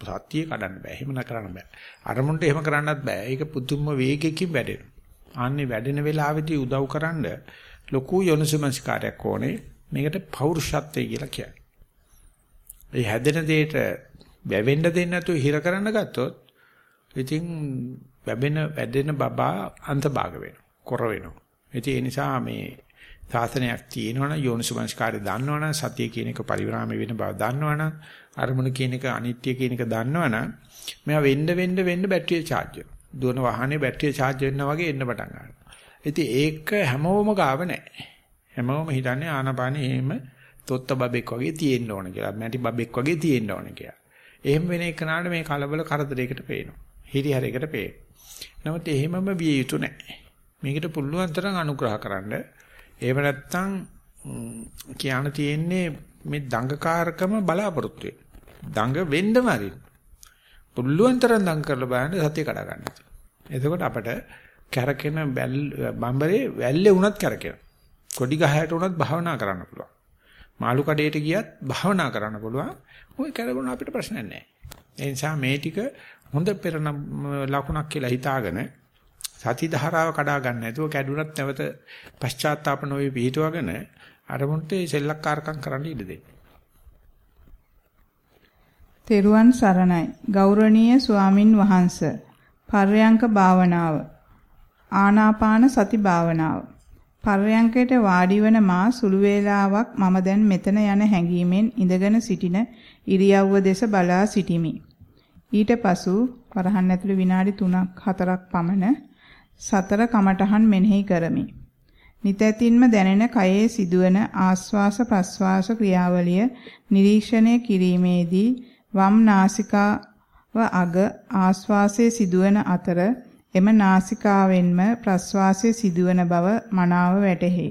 Speaker 1: සත්‍ය කඩන්න බෑ. එහෙම කරන්න බෑ. අරමුණට එහෙම කරන්නත් බෑ. ඒක පුදුම වේගයකින් වැඩෙනවා. අන්නේ වැඩෙන වෙලාවෙදී උදව් කරන්න ලොකු යොනසමස්කාරයක් ඕනේ. මේකට පෞරුෂත්වය කියලා කියන්නේ. ඒ හැදෙන දෙයට වැවෙන්න දෙන්නේ නැතුව හිර කරන්න ගත්තොත් ඉතින් වැබෙන වැදෙන බබා අන්තභාග වෙනවා. කොර වෙනවා. ඒ නිසා මේ සාසනයක් තියෙනවනම් යෝනිසමංස්කාරය දන්නවනම් සතිය කියන එක පරිවරාමේ වෙන බව දන්නවනම් අරමුණ කියන එක අනිත්‍ය කියන එක දන්නවනම් මෙයා වෙන්න වෙන්න වෙන්න බැටරිය charge වෙනවා. දුවන වාහනේ බැටරිය charge වෙනවා වගේ එන්න පටන් ගන්නවා. ඉතින් ඒක හැමෝම ගාව නැහැ. හැමෝම හිතන්නේ ආනපානේ එහෙම තොත්ත බබෙක් වගේ තියෙන්න ඕන කියලා. මැටි බබෙක් වගේ තියෙන්න ඕන කියලා. එහෙම වෙන එකනට මේ කලබල කරදරයකට පේනවා. හිරිහැරයකට පේනවා. නමුත් එහෙමම විය යුතු නැහැ. මේකට පුළුවන් තරම් අනුග්‍රහ කරන්න. එහෙම නැත්නම් කියන්න තියෙන්නේ මේ දඟකාරකම බලාපොරොත්තු දඟ වෙන්නම අරින්න. පුළුවන් තරම් දඟ කරලා බලන්න සතිය කඩා ගන්න. එතකොට අපට කැරකෙන බම්බරේ වැල්ලේ වුණත් කැරකෙනවා. කොඩි ගහයට වුණත් භාවනා කරන්න පුළුවන්. මාළු කඩේට ගියත් භාවනා කරන්න පුළුවන්. ওই කැරගුණ අපිට ප්‍රශ්නයක් නැහැ. ඒ නිසා මේ ටික හොඳ පෙර ලකුණක් කියලා හිතාගෙන සති ධාරාව කඩා ගන්න නැතුව කැඩුනත් නැවත පශ්චාත්තාප නොවේ පිහිටවගෙන අරමුණට සෙල්ලක්කාරකම් කරන්න ඉඩ දෙන්න.
Speaker 2: තෙරුවන් සරණයි ගෞරවනීය ස්වාමින් වහන්ස පර්යංක භාවනාව ආනාපාන සති භාවනාව පර්යංකයට වාඩි වන මා සුළු වේලාවක් මම දැන් මෙතන යන හැඟීමෙන් ඉඳගෙන සිටින ඉරියව්ව දෙස බලා සිටිමි. ඊට පසු වරහන් ඇතුළේ විනාඩි 3ක් 4ක් පමණ සතර කමඨහන් මෙනෙහි කරමි. නිතැතින්ම දැනෙන කයේ සිදුවන ආස්වාස ප්‍රස්වාස ක්‍රියාවලිය නිරීක්ෂණය කිරීමේදී වම් නාසිකාව අග ආස්වාසයේ සිදුවන අතර එම නාසිකාවෙන්ම ප්‍රස්වාසයේ සිදුවන බව මනාව වැටහෙයි.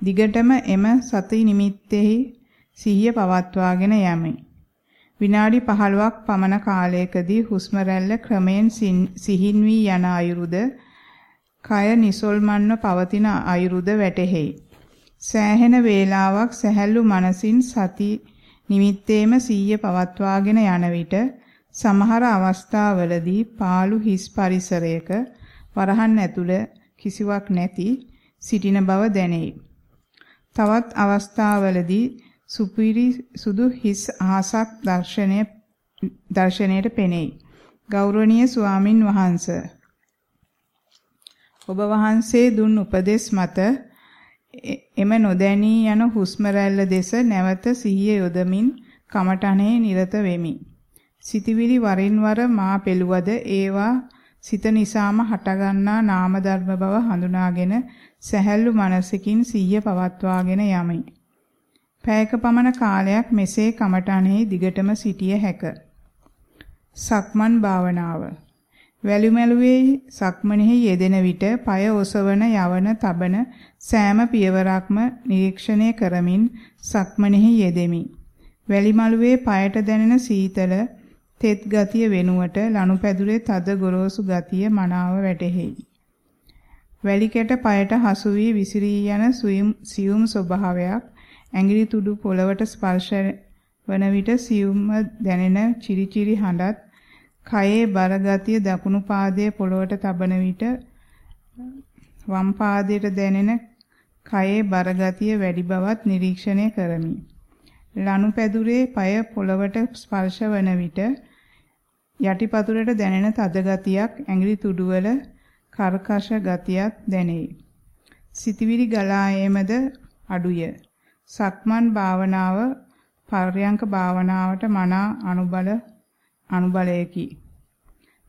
Speaker 2: දිගටම එම සති නිමිත්තෙහි සිහිය පවත්වාගෙන යමි. විනාඩි 15ක් පමණ කාලයකදී හුස්ම රැල්ල ක්‍රමයෙන් සිහින් වී යන අයුරුද කය නිසල්මන්ව පවතින අයුරුද වැටහෙයි. සෑහෙන වේලාවක් සැහැල්ලු මනසින් සති නිමිත්තේම සිහිය පවත්වාගෙන යන විට සමහර අවස්ථාවලදී පාළු හිස් පරිසරයක වරහන් ඇතුළ කිසිවක් නැති සිටින බව දැනේ. තවත් අවස්ථාවලදී සුපිරි සුදු හිස් අහසක් දර්ශනය දර්ශනයට පෙනෙයි. ගෞරවනීය ස්වාමින් වහන්සේ ඔබ වහන්සේ දුන් උපදෙස් මත එම නොදැනී යන හුස්ම රැල්ල දෙස නැවත සිහිය යොදමින් කමඨනේ නිරත වෙමි. සිතවිලි වරින් වර මා පෙළුවද ඒවා සිත නිසාම හටගන්නා නාම ධර්ම බව හඳුනාගෙන සැහැල්ලු මනසකින් සිහිය පවත්වාගෙන යමි. පැයක පමණ කාලයක් මෙසේ කමඨණෙහි දිගටම සිටිය හැක. සක්මන් භාවනාව වැලිමැලුවේ සක්මනෙහි යෙදෙන විට পায় ඔසවන යවන තබන සෑම පියවරක්ම නිරීක්ෂණය කරමින් සක්මනෙහි යෙදෙමි. වැලිමලුවේ পায়ට දැනෙන සීතල තෙත් ගතිය වෙනුවට ලනුපැදුරේ තද ගොරෝසු ගතිය මනාව වැටහෙයි. වැලිකැට পায়ට හසු වී විසිරී යන සියුම් ස්වභාවයක් ඇඟිලි තුඩු පොළවට ස්පර්ශ වන විට සියුම්ම දැනෙන චිරිචිරි හඬත් කයේ බර ගතිය දකුණු පාදයේ පොළවට තබන විට වම් පාදයට දැනෙන කයේ බර ගතිය වැඩි බවත් නිරීක්ෂණය කරමි. ලනුපැදුරේ পায় පොළවට ස්පර්ශ වන විට යටිපතුලට දැනෙන තද ගතියක් ඇඟිලි තුඩුවල කර්කශ ගතියක් දැනේ. සිතවිලි ගලා ඒමද අඩුය. සක්මන් භාවනාව පර්යංක භාවනාවට මනා අනුබල අනුබලයකි.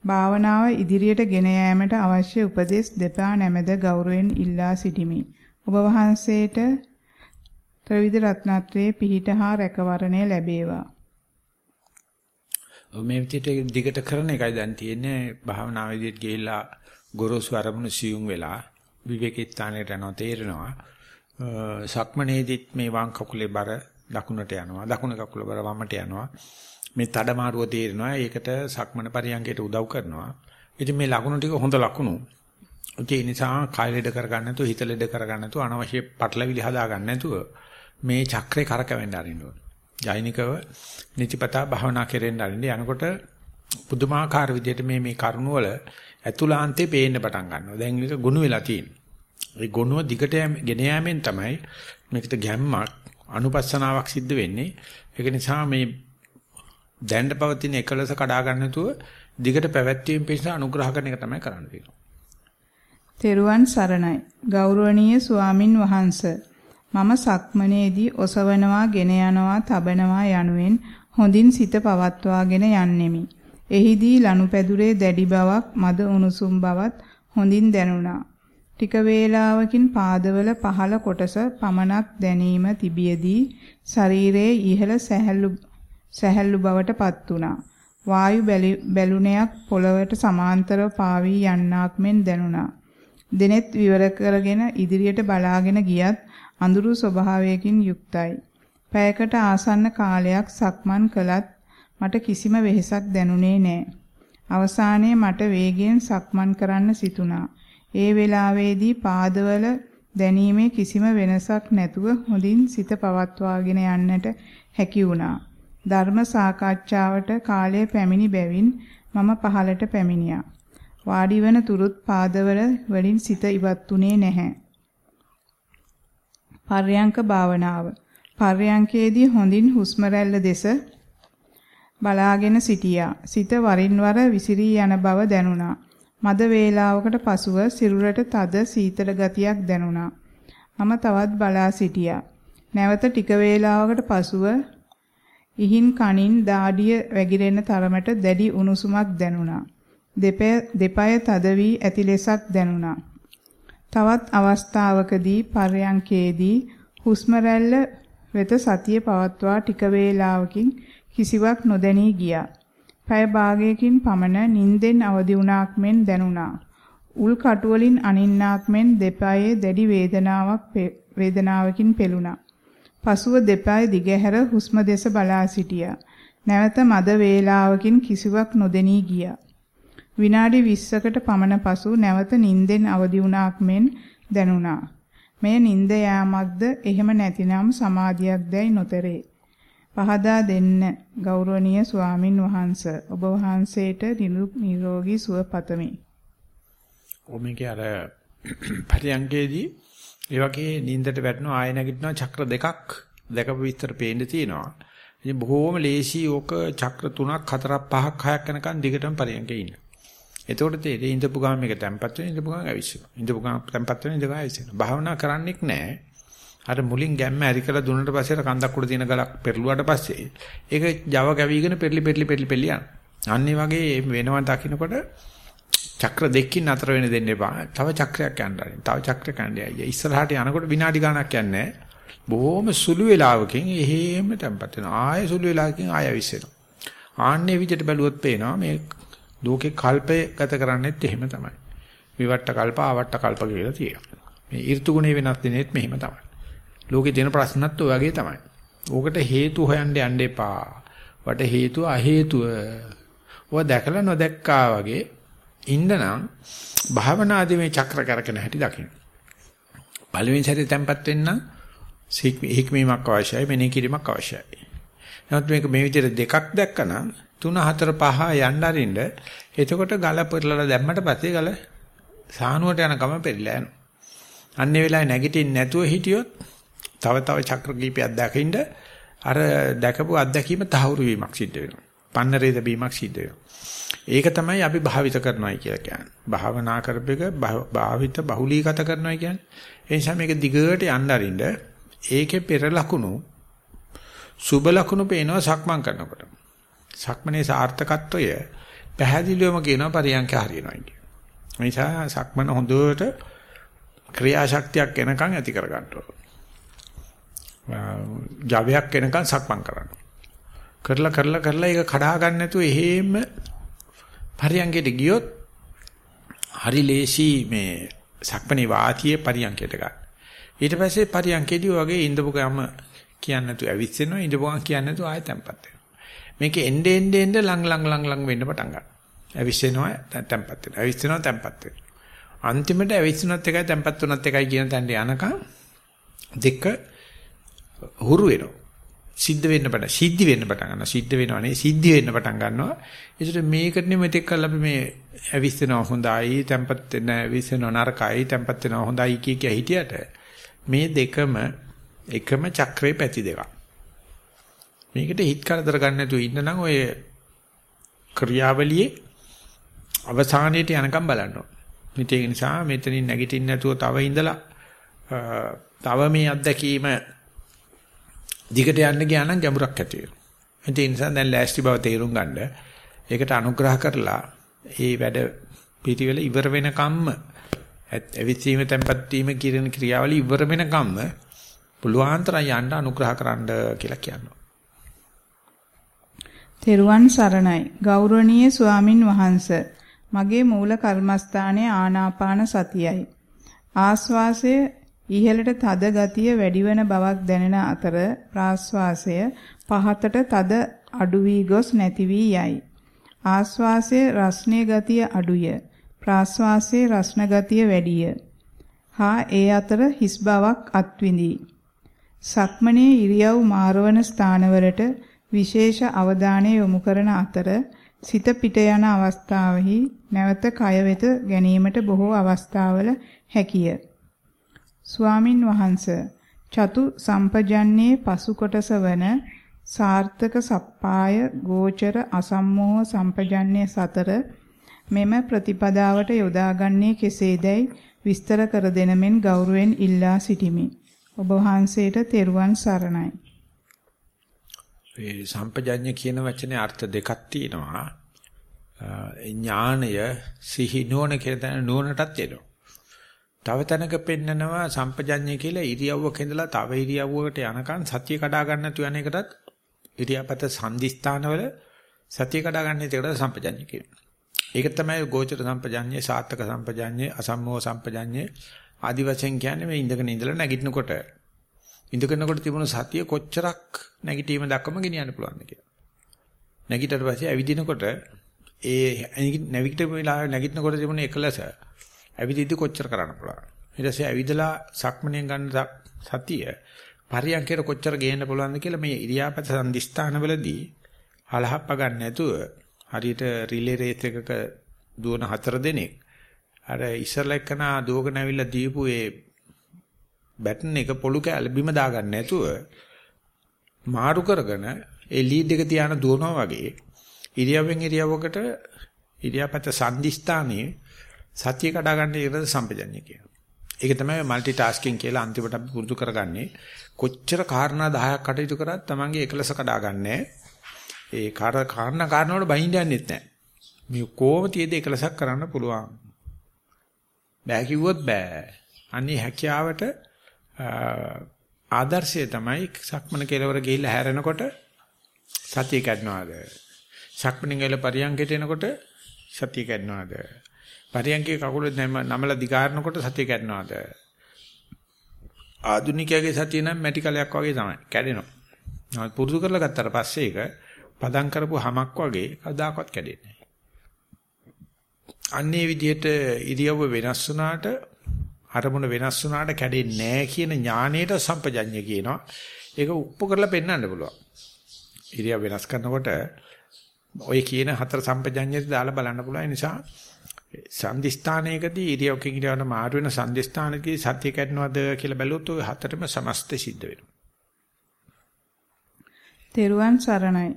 Speaker 2: භාවනාව ඉදිරියට ගෙන යාමට අවශ්‍ය උපදෙස් දෙපා නැමෙද ගෞරවයෙන් ඉල්ලා සිටිමි. ඔබ වහන්සේට ත්‍රිවිධ රත්නත්‍රයේ පිහිට හා රැකවරණය ලැබේවා.
Speaker 1: මේ විදිහට දිගට කරන එකයි දැන් තියෙන්නේ භාවනා විදිහට ගිහිල්ලා ගොරෝසු අරමුණු සියුම් වෙලා විවේකීත්වයට යනවා තේරෙනවා සක්මනේදිත් මේ වම් කකුලේ බර දකුණට යනවා. දකුණ කකුල බර වමට යනවා. මේ තඩමාරුව තේරෙනවා. ඒකට සක්මන පරියන්කයට උදව් කරනවා. ඉතින් මේ ලකුණු ටික හොඳ ලකුණු. ඒ නිසා කය ලෙඩ කරගන්න නැතුව හිත ලෙඩ කරගන්න නැතුව අනවශ්‍ය පටලවිලි හදාගන්න නැතුව මේ චක්‍රේ කරකවෙන්න අරින්න ඕන. ජෛනිකව නිතිපතා භාවනා කෙරෙන්න අරින්න. යනකොට පුදුමාකාර විදිහට මේ මේ කරුණ වල ඇතුළාන්තේ පේන්න පටන් ගන්නවා. දැන් මේක ගුණ වෙලා තියෙනවා. ඒ ගුණව දිගට ගෙන යාමෙන් තමයි මේකට ගැම්මක් අනුපස්සනාවක් සිද්ධ වෙන්නේ. ඒක නිසා මේ දැනට පවතින එකලස කඩා ගන්න නැතුව දිගට පැවැත්වීම පිණිස අනුග්‍රහ කරන එක තමයි කරන්න තියෙන්නේ.
Speaker 2: තෙරුවන් සරණයි. ගෞරවනීය ස්වාමින් වහන්සේ මම සක්මනේදී ඔසවනවා, ගෙන යනවා, තබනවා යනුවෙන් හොඳින් සිත පවත්වාගෙන යන්නෙමි. එහිදී ලනුපැදුරේ දැඩි බවක්, මද උණුසුම් බවත් හොඳින් දැනුණා. ටික වේලාවකින් පාදවල පහළ කොටස පමණක් දැනීම තිබියදී ශරීරයේ ඉහළ සැහැල්ලු සැහැල්ලු බවට පත් වුණා. වායු බැලුණයක් පොළවට සමාන්තරව පාවී යන්නක් මෙන් දැනුණා. දිනෙත් විවර කරගෙන ඉදිරියට බලාගෙන ගියත් අඳුරු ස්වභාවයකින් යුක්තයි. පැයකට ආසන්න කාලයක් සක්මන් කළත් මට කිසිම වෙහෙසක් දැනුනේ නැහැ. අවසානයේ මට වේගයෙන් සක්මන් කරන්න සිතුණා. ඒ වෙලාවේදී පාදවල දැනීමේ කිසිම වෙනසක් නැතුව හොඳින් සිත පවත්වාගෙන යන්නට හැකි වුණා. ධර්ම සාකච්ඡාවට කාලය පැමිණි බැවින් මම පහලට පැමිණියා. වාඩි වන තුරුත් පාදවල වලින් සිත ඉවත්ුනේ නැහැ. පර්යංක භාවනාව. පර්යංකයේදී හොඳින් හුස්ම දෙස බලාගෙන සිටියා. සිත වරින් වර විසිරී යන බව දැනුණා. මද වේලාවකට පසුව සිරුරට තද සීතල ගතියක් දැනුණා. මම තවත් බලා සිටියා. නැවත ටික වේලාවකට පසුව ඉහින් කනින් දාඩිය වැగిරෙන තරමට දැඩි උණුසුමක් දැනුණා. දෙපය තද වී ඇති ලෙසක් දැනුණා. තවත් අවස්ථාවකදී පර්යංකේදී හුස්ම වෙත සතිය පවත්වා ටික වේලාවකින් කිසිවක් නොදැනී ගියා. පැය භාගයකින් පමණ නිින්දෙන් අවදි වුණාක් මෙන් දැනුණා. උල් කටු වලින් අනින්නාක් මෙන් දෙපයේ දැඩි වේදනාවක් වේදනාවකින් පෙළුණා. පසුව දෙපය දිගහැර හුස්ම දෙස බලා සිටියා. නැවත මද වේලාවකින් කිසිවක් නොදෙනී ගියා. විනාඩි 20කට පමණ පසු නැවත නිින්දෙන් අවදි වුණාක් මෙන් දැනුණා. මෙය නිින්ද යාමක්ද එහෙම නැතිනම් සමාධියක් දැයි නොතරේ. පහදා දෙන්න ගෞරවනීය ස්වාමින් වහන්ස ඔබ වහන්සේට නිරෝගී සුව පතමි.
Speaker 1: ඔමේකේ අර පරියංගේදී ඒ වගේ නින්දට වැටෙනවා ආය නැගිටිනවා චක්‍ර දෙකක් දැකපු විස්තර පේන්න තියෙනවා. ඉතින් බොහොම ලේසි ඕක චක්‍ර තුනක් හතරක් පහක් හයක් යනකම් දිගටම පරියංගේ ඉන්න. එතකොට තේරෙයි ඉඳපු ගාම මේක තැම්පත් වෙන ඉඳපු ගාම ඇවිස්සෙනවා. ඉඳපු ගාම තැම්පත් වෙන ඉඳපු ගාම ඇවිස්සෙනවා. භාවනා කරන්නෙක් නැහැ. අර මුලින් ගැම්ම ඇරි කරලා දුන්නට පස්සේ අර කන්දක් උඩ තියෙන ගලක් පෙරළුවාට පස්සේ ඒක Java කැවිගෙන පෙරලි පෙරලි පෙරලි පෙරලි යන. අන්නේ වගේ වෙනවා දකින්නකොට චක්‍ර දෙකකින් අතර වෙන දෙන්න එපා. තව චක්‍රයක් යන්න ආරින්. තව චක්‍රයක් යන්න යයි. ඉස්සරහට යනකොට විනාඩි ගණනක් යන්නේ බොහොම සුළු වෙලාවකින් එහෙම tempat වෙනවා. ආයෙ සුළු වෙලාවකින් ආයෙ විශ්සෙනවා. ආන්නේ විදිහට බැලුවොත් පේනවා මේ ලෝකේ කල්පය ගත කරන්නේත් එහෙම තමයි. විවට්ට කල්ප ආවට්ට කල්ප කියලා තියෙනවා. මේ ඍතු ගුණේ වෙනස් දෙනෙත් මෙහෙම තමයි. ලෝකේ තියෙන ප්‍රශ්නත් ඔය වගේ තමයි. ඕකට හේතු හොයන්න යන්න එපා. වට හේතුව අ හේතුව. ඔය දැකලා නොදැක්කා වගේ ඉන්නනම් භාවනාදී මේ චක්‍ර කරකන හැටි දකින්න. පළවෙනි සැරේ තැම්පත් වෙන්න හික්මීමක් අවශ්‍යයි, මෙනෙහි කිරීමක් අවශ්‍යයි. නමුත් මේක මේ විදිහට දෙකක් දැක්කනම් 3 4 5 යන්න අරින්න එතකොට ගල පෙරලලා දැම්මට පස්සේ ගල සානුවට යන ගම පෙරලා යනවා. අන්නේ වෙලාවේ නැගිටින්න නැතුව හිටියොත් තව තව චක්‍ර කීපයක් දැකින්න අර දැකපු අත්දැකීම තහවුරු වීමක් සිද්ධ වෙනවා. පන්නරේ දැබීමක් සිද්ධ වෙනවා. ඒක තමයි අපි භාවිත කරනවා කියලා කියන්නේ. භාවනා කරපෙක භාවිත බහුලීගත කරනවා කියන්නේ. ඒ නිසා මේක දිගට යන්න අරින්න ඒකේ පෙර ලකුණු සුබ ලකුණු පේනවා සක්මන් කරනකොට. සක්මනේ සාර්ථකත්වය පැහැදිලිවම කියනවා පරියන්ක හරියනවා කියන. ඒ නිසා සක්මන හොඳට ක්‍රියාශක්තියක් එනකන් ඇති කර ගන්න ඕනේ. ජවයක් එනකන් සක්මන් කරන්න. කරලා කරලා කරලා ඒක කඩා ගන්න නැතුව එහෙම පරියංගයට ගියොත් හරි ලේසි මේ සක්මණේ වාතියේ පරියංගයට ගන්න. ඊට පස්සේ පරියංගේදී වගේ ඉඳපු ගම කියන්නේ නැතුව ඇවිස්සෙනවා ඉඳපු ගම කියන්නේ නැතුව ආයෙ තැම්පත් වෙනවා. මේක එnde end end ලං ලං ලං ලං වෙන්න පටන් ගන්නවා. ඇවිස්සෙනවා තැම්පත් වෙනවා. ඇවිස්සෙනවා තැම්පත් වෙනවා. අන්තිමට ඇවිස්සුනත් එකයි තැම්පත් වුනත් එකයි කියන තැනට යනකම් දෙක හුරු වෙනවා. සිද්ධ වෙන්න පටන් සිද්ධි වෙන්න පටන් ගන්නවා. සිද්ධ වෙනවා නේ සිද්ධි වෙන්න පටන් ගන්නවා. ඒසට මේකට නෙමෙතෙක් කල් අපි මේ ඇවිස්සෙනවා හොඳයි, tempat වෙන ඇවිස්සෙනවා නරකයි, tempat වෙනවා හොඳයි කිය කිය හිටියට මේ දෙකම එකම චක්‍රේ පැති දෙකක්. මේකට හිත කරදර ගන්න නැතුව ඉන්න නම් ඔය ක්‍රියාවලියේ අවසානයේට යනකම් බලන්න ඕන. ඒ නිසා මෙතනින් නැගිටින්න නැතුව තව ඉඳලා තව මේ අත්දැකීම දිගට යන්න ගියා නම් ගැඹුරක් ඇති වෙනවා. ඒ නිසා දැන් ලෑස්ති බව තේරුම් ගන්න. ඒකට අනුග්‍රහ කරලා ඒ වැඩ පිටිවල ඉවර වෙනකම්ම ඇවිස්සීම tempat වීම කිරණ ක්‍රියාවලිය ඉවර වෙනකම්ම පුළුවන් තරම් යන්න අනුග්‍රහ කරන්න කියලා කියනවා.
Speaker 2: තෙරුවන් සරණයි ගෞරවනීය ස්වාමින් වහන්සේ මගේ මූල කර්මස්ථානයේ ආනාපාන සතියයි ආස්වාසය ඉහළට තද ගතිය වැඩිවන බවක් දැනෙන අතර ප්‍රාස්වාසය පහතට තද අඩු වී ගොස් නැති වී යයි. ආස්වාසයේ රස්නේ ගතිය අඩුය. ප්‍රාස්වාසයේ රස්න ගතිය වැඩිය. හා ඒ අතර හිස් බවක් අත්විඳී. සක්මනේ ඉරියව් මාරවන ස්ථානවලට විශේෂ අවධානය යොමු කරන අතර සිත පිට යන අවස්ථාවෙහි නැවත කය වෙත ගැනීමට බොහෝ අවස්ථාවල හැකිය. ස්වාමින් වහන්සේ චතු සම්පජන්නේ පසු කොටස වන සාර්ථක සප්පාය ගෝචර අසම්මෝහ සම්පජන්නේ සතර මෙම ප්‍රතිපදාවට යොදාගන්නේ කෙසේදයි විස්තර කර දෙනමෙන් ගෞරවයෙන් ඉල්ලා සිටිමි. ඔබ වහන්සේට තෙරුවන් සරණයි.
Speaker 1: ඒ සම්පජඤ්ඤ කියන වචනේ අර්ථ දෙකක් තියෙනවා. ඥානය සිහි නුවණ කියලා තැන නුවණටත් එනවා. තව තැනක පෙන්නනවා සම්පජඤ්ඤ කියලා ඉරියව්වක ඉඳලා තව ඉරියව්වකට යනකන් සතිය කඩා ගන්න නැතු යන එකටත් ඉරියාපත සංදිස්ථානවල සතිය කඩා ගන්න එකට සම්පජඤ්ඤ කියනවා. ඒක තමයි ගෝචර සම්පජඤ්ඤේ, සාත්තක සම්පජඤ්ඤේ, අසම්මෝහ සම්පජඤ්ඤේ ආදි වශයෙන් කියන්නේ මේ ඉඳගෙන ඉඳලා නැගිටිනකොට ඉඳගෙනකොට තිබුණු සතිය කොච්චරක් නැගිටීම දක්වම ගෙනියන්න පුළුවන්ද කියලා. නැගිටට පස්සේ ඇවිදිනකොට ඒ නැගිටින වෙලාවේ නැගිටිනකොට තිබුණ එකලස ඇවිදිද්දි කොච්චර කරන්න පුළුවන්. ඊට පස්සේ ඇවිදලා සක්මණෙන් ගන්න සතිය පරියන්කේට කොච්චර ගේන්න පුළුවන්ද කියලා මේ ඉරියාපත සම්දිස්ථානවලදී හලහප්ප ගන්න නැතුව හරියට රිලේ රේස් එකක දුවන හතර දෙනෙක් අර ඉස්සරලා එක්කනා දුවගෙන ඇවිල්ලා දීපු ඒ බැටන් එක පොළු කැල බිම දාගන්න නැතුව මාරු කරගෙන ඒ ලීඩ් එක තියාන දුවනවා වගේ ඉරියව්වෙන් ඉරියව්වකට ඉරියාපත සංදිස්ථානයේ සත්‍ය කඩා ගන්න ඉරද සම්පජන්‍ය කියනවා. ඒක තමයි মালටි ටාස්කින් කියලා අන්තිමට අපි පුරුදු කරගන්නේ. කොච්චර කාරණා 10ක් කටයුතු කරත් Tamange එකලස කඩා ගන්නෑ. ඒ කාරණා කාරණා වල බහිඳ යන්නෙත් නැහැ. මේ කොහොම තියේද එකලසක් කරන්න පුළුවන්. බෑ කිව්වොත් බෑ. අනේ හැකියාවට ආදර්ශය තමයි සක්මන කෙලවර ගිහිල්ලා හැරෙනකොට සතිය කැඩනවාද? සක්මනින් ගිහලා පරියන්කයට එනකොට සතිය කැඩනවාද? පරියන්කේ කකුල නමල දිගාරනකොට සතිය කැඩනවාද? ආදුනිකයාගේ සතිය නම් මැටි කලයක් වගේ තමයි කැඩෙනවා. නමුත් පුරුදු කරලා ගත්තාට පස්සේ ඒක පදම් කරපු හැමක් වගේ කවදාකවත් කැඩෙන්නේ නැහැ. අන්නේ විදිහට ඉරියව්ව වෙනස් වුණාට අරමුණ වෙනස් වුණාට කැඩෙන්නේ නැහැ කියන ඥාණයට සම්පජඤ්ඤය කියනවා. ඒක උප්පු කරලා පෙන්වන්න පුළුවන්. ඉරියව් වෙනස් කරනකොට ඔය කියන හතර සම්පජඤ්ඤයට දාලා බලන්න පුළුවන් නිසා සම්දිස්ථානයකදී ඉරියව්කින් ඉරියව්වට මාරු වෙන සම්දිස්ථානකදී සත්‍ය කැඩනවද කියලා බැලුවොත් ඔය හතරම සමස්ත සිද්ධ වෙනවා.
Speaker 2: තෙරුවන් සරණයි.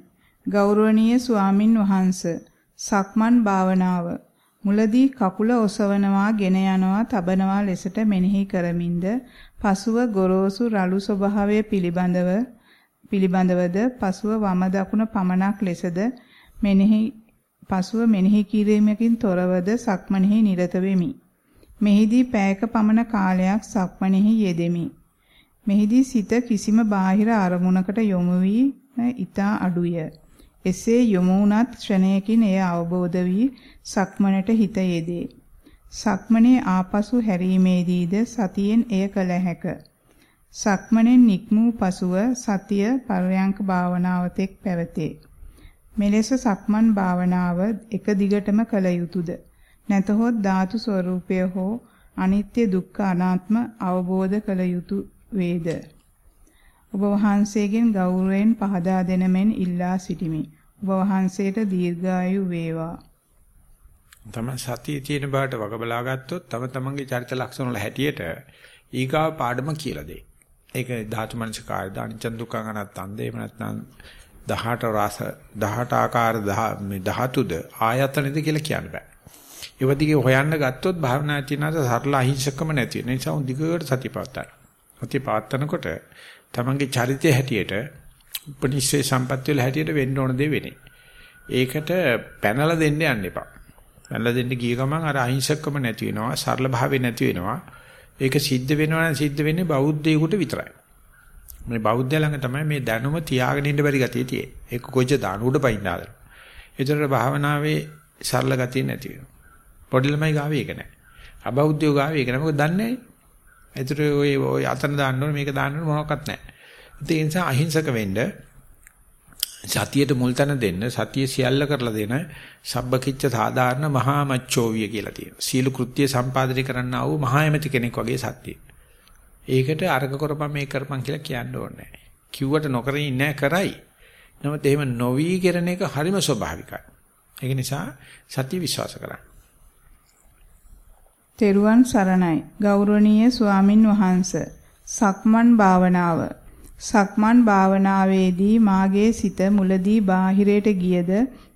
Speaker 2: ගෞරවනීය ස්වාමින් වහන්සේ සක්මන් භාවනාව මුලදී කකුල ඔසවනවා, ගෙන යනවා, තබනවා ලෙසට මෙනෙහි කරමින්ද පසුව ගොරෝසු රළු ස්වභාවය පිළිබඳව පිළිබඳවද පසුව වම දකුණ පමණක් ලෙසද මෙනෙහි පසුව මෙනෙහි කිරීමකින් තොරවද සක්මනෙහි නිරත වෙමි. මෙහිදී පැයක පමණ කාලයක් සක්මනෙහි යෙදෙමි. මෙහිදී සිත කිසිම බාහිර අරමුණකට යොමු වී ඊතා අඩුය. එසේ යොමු වුණත් ක්ෂණයකින් එය අවබෝධ වී සක්මනට හිත යෙදේ. සක්මනේ ආපසු හැරීමේදීද සතියෙන් එය කළ හැක. සක්මනෙන් නික්මූ පසුව සතිය පරයන්ක භාවනාවතෙක් පැවතේ. මෙලෙස සක්මන් භාවනාව එක දිගටම කළ යුතුයද? නැතහොත් ධාතු ස්වરૂපය හෝ අනිත්‍ය දුක්ඛ අනාත්ම අවබෝධ කළ යුතු වේද? ඔබ වහන්සේගෙන් ගෞරවයෙන් පහදා දෙන මෙන් ඉල්ලා සිටිමි. ඔබ වහන්සේට දීර්ඝායු වේවා.
Speaker 1: තම සතියේ තියෙන බාට වග බලා ගත්තොත් තම තමන්ගේ චරිත ලක්ෂණ වල හැටියට ඊගාව පාඩම කියලා දෙයි. ඒක ධාතු මනසකාරය දානිචන් දුක්ඛං අනත්තන්ද එහෙම නැත්නම් 18 රස 18 ආකාර මේ ධාතුද ආයතනෙද කියලා කියන්න බෑ. ඒව දිගේ හොයන්න ගත්තොත් භාවනා චිනාත සරල අහිංසකම නැති වෙන නිසා උදිගට සතිය පවත්තන. සතිය පවත්තනකොට තමන්ගේ චරිතය හැටියට උපනිෂේ සම්පත්‍ය වල හැටියට වෙන්න ඕන දේ වෙන්නේ. ඒකට පැනලා දෙන්න යන්න එපා. වැළලා දෙන්න ගිය ගමන් අර අහිංසකකම නැති වෙනවා, සරල භාවය නැති වෙනවා. ඒක සිද්ධ වෙනවා නම් සිද්ධ වෙන්නේ බෞද්ධයෙකුට විතරයි. මේ බෞද්ධය ළඟ තමයි මේ දැනුම තියාගෙන ඉන්න බැරි ගතිය තියෙන්නේ. ඒක කොච්ච දාන උඩ පයින් ආදලා. ඒතරට භාවනාවේ සරල ගතිය නැති වෙනවා. පොඩි ළමයි ගාවේ ඒක නැහැ. අබෞද්ධයෝ ගාවේ ඒක නැහැ. මොකද දන්නේ නැහැ. ඒතර ඔය ඔය අතන දාන්න ඕනේ මේක දාන්න ඕනේ මොනවක්වත් නැහැ. ඒ නිසා අහිංසක වෙන්න සතියට මුල් තැන දෙන්න සතිය සියල්ල කරලා දෙන සබ්බකිච්ච සාධාරණ මහා මච්චෝවිය කියලා තියෙනවා. සීල කෘත්‍ය සම්පාදනය කරන්න ආව මහා එමෙති කෙනෙක් වගේ සත්‍යය. ඒකට අර්ග කරපම් මේ කරපම් කියලා කියන්න ඕනේ නැහැ. කිව්වට නොකර ඉන්නේ කරයි. නමුත් එහෙම නොවි කරන එක හරිම ස්වභාවිකයි. ඒක නිසා සතිය විශ්වාස කරන්න.
Speaker 2: තෙරුවන් සරණයි. ගෞරවනීය ස්වාමින් වහන්සේ. සක්මන් භාවනාව. සක්මන් භාවනාවේදී මාගේ සිත මුලදී බාහිරයට ගියද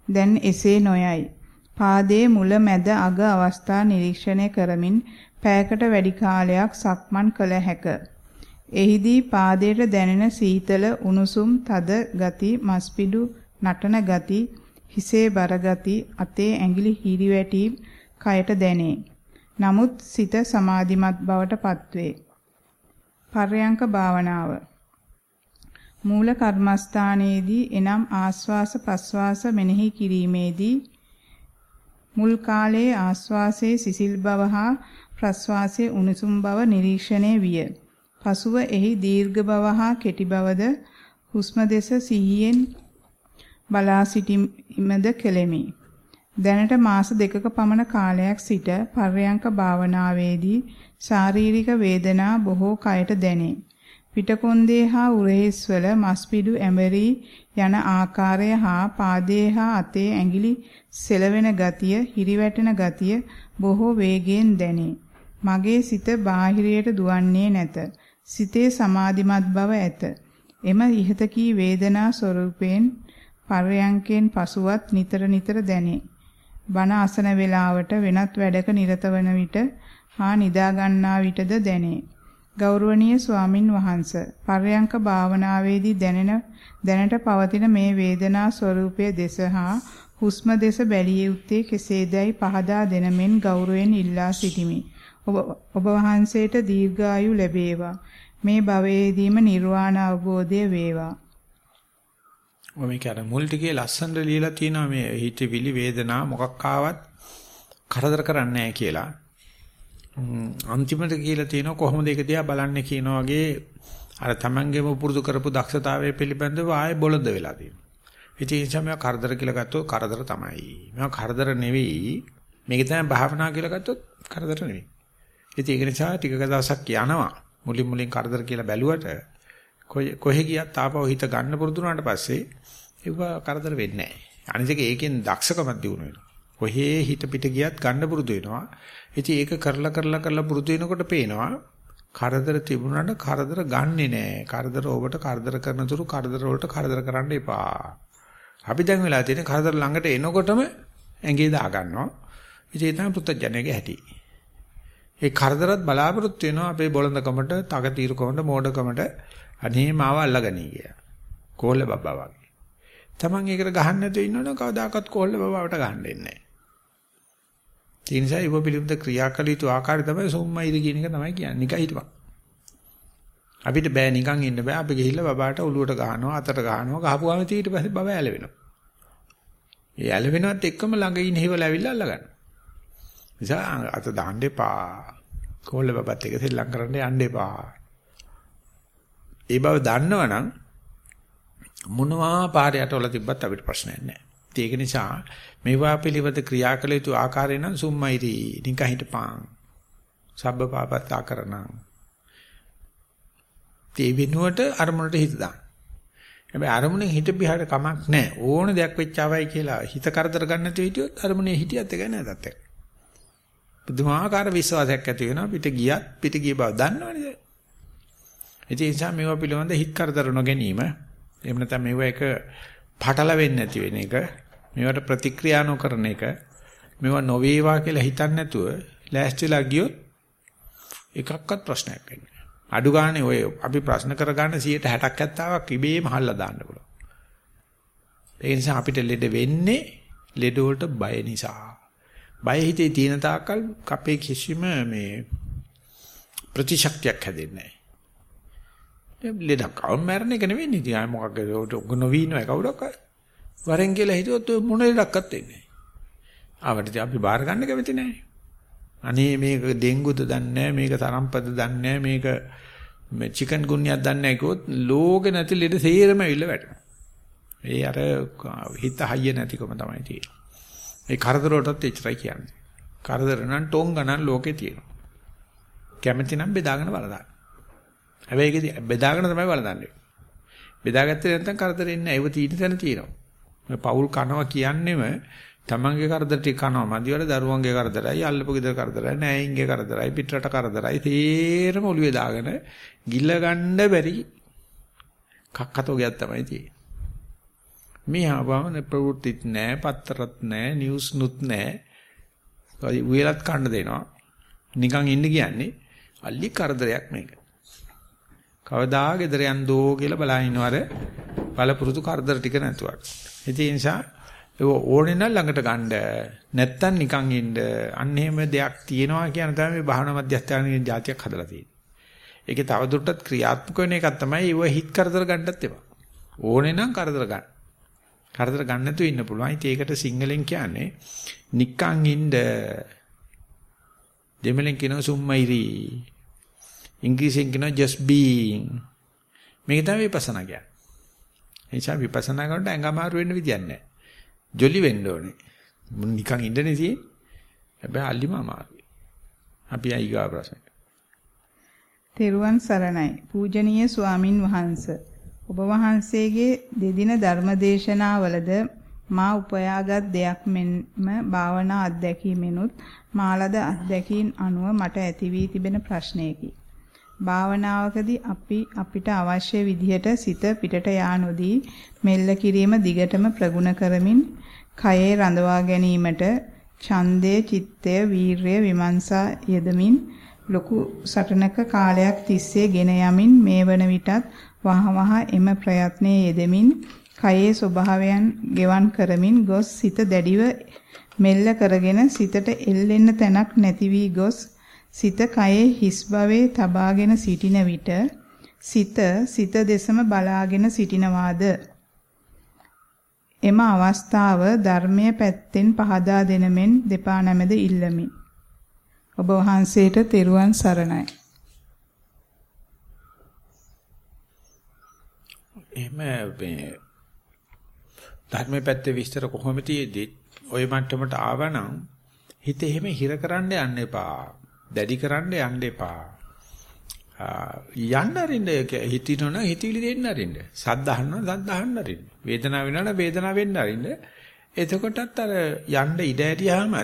Speaker 2: දැන් එසේ නොයයි. පාදයේ මුල මැද අග අවස්ථා නිරීක්ෂණය කරමින් පෑයකට වැඩි කාලයක් සක්මන් කළ හැක. එහිදී පාදයට දැනෙන සීතල උණුසුම් තද ගති මස්පිඩු නටන ගති හිසේ බර ගති අතේ ඇඟිලි හිරිවැටි කයට දැනේ. නමුත් සිත සමාධිමත් බවට පත්වේ. පර්යංක භාවනාව මූල කර්මස්ථානයේදී එනම් ආස්වාස ප්‍රස්වාස මෙනෙහි කිරීමේදී මුල් කාලයේ ආස්වාසයේ සිසිල් බව හා ප්‍රස්වාසයේ උණුසුම් බව නිරීක්ෂණය විය. පසුව එහි දීර්ඝ බව හා කෙටි බවද හුස්ම දෙස සිහියෙන් බලා සිටීමද කෙලෙමි. දැනට මාස දෙකක පමණ කාලයක් සිට පර්යංක භාවනාවේදී ශාරීරික වේදනා බොහෝ කයට දැනේ. පිටකොන්දේ හා උරහිස්වල මස්පිඩු ඇඹරි යන ආකාරය හා පාදයේ හා අතේ ඇඟිලි සෙලවෙන ගතිය, හිරිවැටෙන ගතිය බොහෝ වේගයෙන් දැනේ. මගේ සිත බාහිරයට දුවන්නේ නැත. සිතේ සමාධිමත් බව ඇත. එම ඉහත කී වේදනා ස්වરૂපයෙන් පර්යංකෙන් පසුවත් නිතර නිතර දැනේ. බණ අසන වේලාවට වෙනත් වැඩක නිරත වන විට හා නිදා ගන්නා විටද දැනේ. ගෞරවනීය ස්වාමින් වහන්සේ පර්යංක භාවනාවේදී දැනෙන දැනට පවතින මේ වේදනා ස්වરૂපයේ දෙස හා හුස්ම දෙස බැලිය යුත්තේ කෙසේදයි පහදා දෙනමෙන් ගෞරවයෙන් ඉල්ලා සිටිමි. ඔබ වහන්සේට දීර්ඝායු ලැබේවා. මේ භවයේදීම නිර්වාණ අවබෝධය වේවා.
Speaker 1: ඔය මේක අර මුල් ටිකේ ලස්සනට ලියලා තියෙනවා මේ හිතවිලි වේදනා මොකක් ආවත් කරදර කරන්නේ නැහැ කියලා. අන්තිමට කියලා තියෙනවා කොහොමද ඒක දිහා බලන්නේ කියන වගේ අර තමන්ගේම පුරුදු කරපු දක්ෂතාවය පිළිබඳව ආයෙ බොළඳ වෙලා තියෙනවා. ඉතින් ඒ නිසා කරදර කියලා ගත්තොත් කරදර තමයි. මේවා කරදර නෙවෙයි. මේක තමයි භාවනා කියලා ගත්තොත් කරදර නෙවෙයි. ඉතින් ඒක නිසා ටික දවසක් යනවා. මුලින් මුලින් කරදර කියලා බැලුවට කොහෙ ගියත් ආපහු හිත ගන්න පුරුදු වුණාට පස්සේ ඒව කරදර වෙන්නේ නැහැ. අනිත් එක ඒකෙන් දක්ෂකමක් දිනු වෙනවා. කොහේ හිත පිට ගියත් ගන්න පුරුදු වෙනවා. ඉතින් ඒක කරලා කරලා කරලා පුරුදු වෙනකොට පේනවා කරදර තිබුණාට කරදර ගන්නෙ නෑ. කරදර ඔබට කරදර කරන තුරු කරදර වලට කරදර කරන්න එපා. අපි දැන් වෙලා තියෙන කරදර ළඟට එනකොටම ඇඟේ දා ගන්නවා. ඉතින් ඒ තමයි පුත්තජනයේ හැටි. ඒ කරදරත් බලාපොරොත්තු වෙනවා අපේ බොළඳකමට, තකතිරකමට, මෝඩකමට අනේ මාව අල්ලගනී කියලා. කෝල්ල බබා වගේ. Taman ඒකට ගහන්න නැතුව ඉන්නවනම් කවදාකවත් කොල්ල බබාවට ගහන්න දෙන්නේ නැහැ. ඒ නිසා ඉව පිළිබඳ ක්‍රියාකල යුතු ආකාරය තමයි සොම්මයිද කියන එක තමයි කියන්නේ. නිකන් හිටපන්. අපිට බෑ නිකන් ඉන්න බෑ. අපි ගිහිල්ලා බබාට ඔලුවට ගහනවා, අතට ගහනවා. ගහපුවාම ඊට පස්සේ බබා ඇලවෙනවා. ඒ ඇලවෙනවත් එක්කම ළඟ ඉන්න හිවල ඇවිල්ලා අල්ලගන්න. නිසා අත දාන්න එපා. කොල්ල බබත් එක සෙල්ලම් කරන්න යන්න එපා. ඒ බව දන්නවනම් මොනවා පාරේ යටවල තිබ්බත් අපිට ප්‍රශ්නයක් නැහැ. ඒක නිසා මේවා පිළිවෙත ක්‍රියා කළ යුතු ආකාරය නම් සුම්මයිරි නිකන් හිටපන්. සබ්බ පාපත්තා කරනම්. ඒ වෙනුවට අරමුණට හිත දාන්න. හැබැයි අරමුණෙන් හිත පිහාට කමක් නැහැ. ඕන දෙයක් වෙච්චවයි කියලා හිත කරදර ගන්න නැතුව හිටියොත් අරමුණේ හිටියත් එක නෑ තත්ත්වයක්. බුදුමාකාර විශ්වාසයක් ඇති වෙනවා පිට ගියත් පිට ගිය බව දන්නවනේ. ඒ නිසා මේවා පිළිබඳ හිත කරදර නොගැනීම එහෙම නැත්නම් මේව එක පටල වෙන්නේ නැති වෙන එක මේවට ප්‍රතික්‍රියා නොකරන එක මේවා නොවේවා කියලා හිතන්නේ නැතුව ලෑස්තිලා ගියොත් එකක්වත් ප්‍රශ්නයක් වෙන්නේ නැහැ. අඩු ගානේ ඔය අපි ප්‍රශ්න කරගන්න 60ක් 70ක් ඉබේම හල්ලා දාන්න පුළුවන්. ඒ නිසා අපිට ලෙඩ වෙන්නේ ලෙඩ වලට බය නිසා. බය හිතේ තියෙන තාක්කල් අපේ කිසිම මේ ප්‍රතිශක්තියක් හැදෙන්නේ නැහැ. ලෙඩක් අවම මරණ එක නෙවෙයි ඉතින් ආ මොකක්ද ඔක නොවීන එක කවුරක්වත් වරෙන් කියලා හිතුවොත් මොන ලෙඩක්වත් වෙන්නේ නැහැ. ආවට අපි බාර ගන්න කැමති නැහැ. අනේ මේක ඩෙන්ගුද දන්නේ මේක තරම්පද දන්නේ මේක මේ චිකන් ගුන්යක් දන්නේ නැහැ කිව්වොත් ලෝකේ නැති ලෙඩ සේරම ඇවිල්ලා වැටෙනවා. ඒ අර හිත හයිය නැතිකම තමයි තියෙන්නේ. ඒ කරදර වලටත් එච්චරයි කියන්නේ. කරදර නම් ටොං ගණන් ලෝකේ තියෙනවා. කැමති නම් බෙදාගෙන වලදාන්න. හැබැයි ඒකදී බෙදාගෙන තමයි වලදන්නේ. බෙදාගත්තේ නැත්නම් කරදරෙන්නේ නැහැ. ඒව තීන තැන තියෙනවා. මේ පෞල් කනවා කියන්නේම තමන්ගේ කරදර ටික කනවා. මදිවල දරුවන්ගේ කරදරයි, අල්ලපු ගෙදර කරදරයි, නෑයින්ගේ කරදරයි, පිටරට කරදරයි. තේරම ඔළුවේ දාගෙන ගිල්ල ගන්න බැරි කක්කතෝගයක් තමයි තියෙන්නේ. මේ ආවම ප්‍රවෘත්තිත් නැහැ, පත්තරත් නැහැ, නිවුස් නුත් නැහැ. උයලත් කන්න දෙනවා. නිකන් ඉන්න කියන්නේ අල්ලි කරදරයක් මේක. කවදා ගෙදර යන්දෝ කියලා බලා ඉන්නවර බලපුරුදු කරදර ටික නැතුවක්. ඒ නිසා ඒක ඕනේ නම් ළඟට ගන්න. නැත්තම් නිකන් ඉන්න. අන්න එහෙම දෙයක් තියෙනවා කියන තමයි මේ භාවනා මධ්‍යස්ථානයේ જાතියක් හදලා තියෙන්නේ. ඒකේ තවදුරටත් ක්‍රියාත්මක වෙන එකක් තමයි ඒව හිත කරදර ගන්නත් එපා. ඕනේ නම් කරදර ගන්න. කරදර ගන්න නැතුව ඉන්න පුළුවන්. ඉතින් ඒකට සිංහලෙන් කියන්නේ නිකන් ඉන්න. දෙමළෙන් කියනවා සුම්මයිරි. ඉංග්‍රීසියෙන් කියනවා just being. මේක තමයි විපස්සනා කියන්නේ. එනිසා විපස්සනා කරනකොට ඇඟමාරු වෙන්න විදියක් නැහැ. ජොලි වෙන්න ඕනේ. නිකන් ඉඳනේ තියෙන්නේ. හැබැයි අල්ලිම අමාරුයි. අපි අයිගා ප්‍රශ්න.
Speaker 2: තෙරුවන් සරණයි. පූජනීය ස්වාමින් වහන්සේ. ඔබ වහන්සේගේ දෙදින ධර්මදේශනාවලද මා උපයාගත් දෙයක් මෙන්ම භාවනා අත්දැකීමෙනුත් මාලද අත්දැකීම් අනුව මට ඇති වී තිබෙන ප්‍රශ්නයකි. භාවනාවකදී අපි අපිට අවශ්‍ය විදිහට සිත පිටට යා නොදී මෙල්ල කිරීම දිගටම ප්‍රගුණ කරමින් කයේ රඳවා ගැනීමට ඡන්දය, චිත්තය, වීරය, විමර්ශා යෙදමින් ලොකු සටනක කාලයක් තිස්සේ ගෙන යමින් මේ වන විටත් වහවහ එම ප්‍රයත්නයේ යෙදෙමින් කයේ ස්වභාවයන් ගෙවන් කරමින් ගොස් සිත දැඩිව මෙල්ල කරගෙන සිතට එල්ලෙන්න තැනක් නැති වී ගොස් සිත කයේ හිස් භවයේ තබාගෙන සිටින විට සිත සිත දෙසම බලාගෙන සිටිනවාද? එම අවස්ථාව ධර්මයේ පැත්තෙන් පහදා දෙන මෙන් දෙපා නැමෙද ඉල්ලමි. ඔබ වහන්සේට තෙරුවන් සරණයි
Speaker 1: එහෙම මේ ධර්මයේ පැත්තේ විස්තර කොහොම තියේදී ওই මට්ටමට ආවනම් හිත එහෙම හිර කරන්න යන්න එපා. දැඩි කරන්න යන්න එපා. යන්න අරින්න හිතිනොන හිතවිලි දෙන්න අරින්න. සද්ද අහන්න සද්ද අහන්න අරින්න. වේදනාව වෙනවනම් වේදනාව වෙන්න අරින්න. එතකොටත් අර යන්න ඉඩ ඇරියාම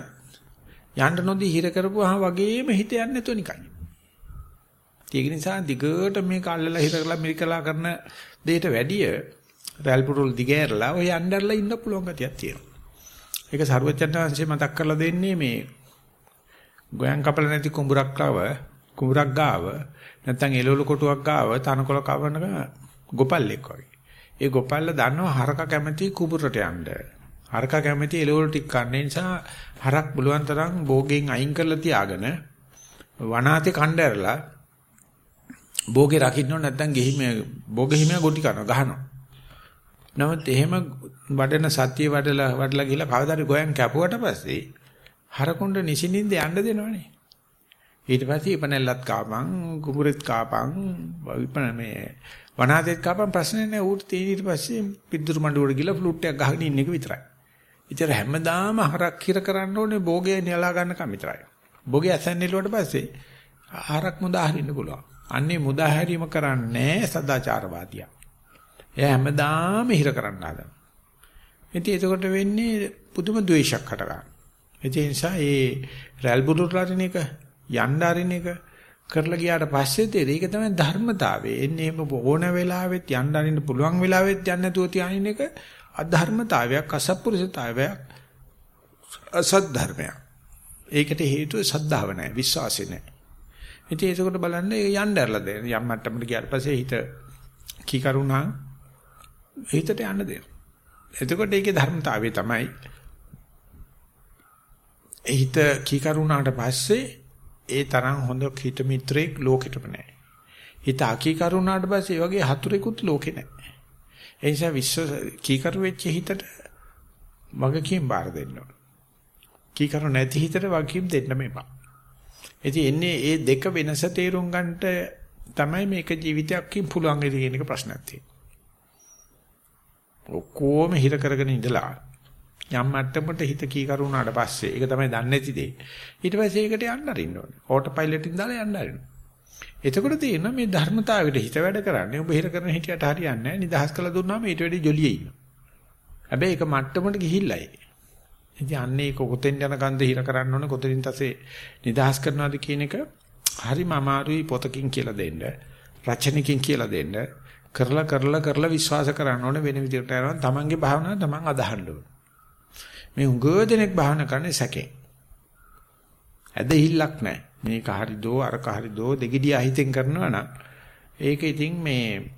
Speaker 1: යන්න නොදී හිර කරපුවාම වගේම හිත යන්නේ නැතුව නිකන්. ඒක නිසා දිගට මේක අල්ලලා හිර කරලා මිරිකලා කරන දෙයට වැඩිය රැල්පුරුල් දිගෑරලා ඔය යnderලා ඉන්න පුළුවන් ගතියක් තියෙනවා. ඒක සරුවචනාංශේ මතක් කරලා දෙන්නේ මේ ගෝයන් කපල නැති කුඹුරක් ගාව කුඹුරක් ගාව නැත්නම් එළවලු කොටුවක් ගාව තනකොළ කවන ගොපල්ලෙක් වගේ. ඒ ගොපල්ල දන්නවා හරක කැමති කුඹුරට යන්න. හරක කැමති එළවලු ටික කන්න නිසා හරක් බුලුවන් තරම් භෝගෙන් අයින් කරලා තියාගෙන වනාතේ කණ්ඩ ඇරලා භෝගේ රකින්න ඕන නැත්නම් ගෙහිම භෝගේ හිම ගොටි කරනවා ගහනවා. නමුත් එහෙම වඩන සතිය වඩලා වඩලා ගිහලා කවදාද ගෝයන් කැපුවට පස්සේ හරකුණ්ඩ නිසින්ින්ද යන්න දෙනවනේ. ඊට පස්සේ ඉපනැල්ලත් කාපන් කුඹුරෙත් කාපන් විපන මේ වනාදෙත් කාපන් ප්‍රශ්නේ නැහැ ඌට තේ ඊට පස්සේ පිද්දුරු මඬුවට ගිහලා ෆ්ලූට් එකක් ගහගෙන ඉන්න එක විතරයි. ඉතින් හැමදාම හරක් හිර කරන්න ඕනේ භෝගේ නියලා ගන්නකම් විතරයි. භෝගේ ඇසෙන්නේලුවට පස්සේ හරක් මුදා හරින්න පුළුවන්. අන්නේ මුදා හැරීම කරන්නේ සදාචාරවාදියා. එයා හැමදාම හිර කරන්න හදනවා. ඉතින් එතකොට වෙන්නේ පුදුම ද්වේෂයක් හට ගන්නවා. ඒ නිසා ඒ රැල් බුදුරලාරින එක යන්න අරින එක කරලා ගියාට පස්සේ තේරෙයි ඒක තමයි ධර්මතාවය. එන්නේ එහෙම ඕන වෙලාවෙත් යන්න අරින්න පුළුවන් වෙලාවෙත් යන්න නැතුව තියානින් එක අධර්මතාවයක් අසත්පුරුෂතාවයක් අසත් ධර්මයක්. ඒකට හේතුව සද්ධාව නැහැ විශ්වාසය නැහැ. ඉතින් ඒකට බලන්න යන්න ඇරලා දෙන්න. යම් මට්ටමකට ගියාට පස්සේ හිත කීකරුණා හිතට යන්න දෙනවා. එතකොට ඒකේ ධර්මතාවය තමයි හිත කීකරුණාට පස්සේ ඒ තරම් හොඳ හිත මිත්‍රෙක් ලෝකෙටම නැහැ. හිත අකීකරුණාට පස්සේ ඒ වගේ හතුරෙකුත් ලෝකේ නැහැ. ඒ නිසා විශ්ව කීකරු වෙච්ච හිතට වගකීම් බාර දෙන්න ඕන. කීකරු නැති හිතට වගකීම් දෙන්න මේපා. ඉතින් එන්නේ ඒ දෙක වෙනස තේරුම් ගන්නට තමයි මේක ජීවිතයක්කින් පුළුවන් කියන එක ප්‍රශ්නයක් තියෙන්නේ. ඔක්කොම හිර කරගෙන ඉඳලා යම් මට්ටමකට හිත කීකරුණාට පස්සේ ඒක තමයි දන්නේ නැති දේ. ඊට පස්සේ ඒකට යන්න අරින්න ඕනේ. ඕටෝ පයිලට් එකෙන් දාලා යන්න අරින්න. එතකොට තේරෙනවා මේ ධර්මතාවයට හිත වැඩ කරන්නේ ඔබ හිර කරන හිටියට හරියන්නේ නැහැ. නිදහස් කළ දුන්නාම ඊට වැඩි ජොලියේ ඉන්නවා. හැබැයි ඒක මට්ටමට ගිහිල්ලයි. ඉතින් අන්නේ කොතෙන් යන ගන්ද හිර කරන්න ඕනේ කොතනින් තසේ නිදහස් කරනවාද කියන එක හරිම අමාරුයි පොතකින් කියලා දෙන්න. රචනකින් කියලා දෙන්න. කරලා කරලා කරලා විශ්වාස කරන්න ඕනේ වෙන විදිහට යනවා. තමන්ගේ භාවනාව තමන් අදහන්න ඕනේ. මේ උගෝ දෙනෙක් භාවනා කරන්නේ සැකේ. ඇදහිල්ලක් නැහැ. මේක හරි දෝ අරක හරි දෝ දෙගිඩිය අහිතෙන් කරනවා නම් ඒක ඉතින් මේ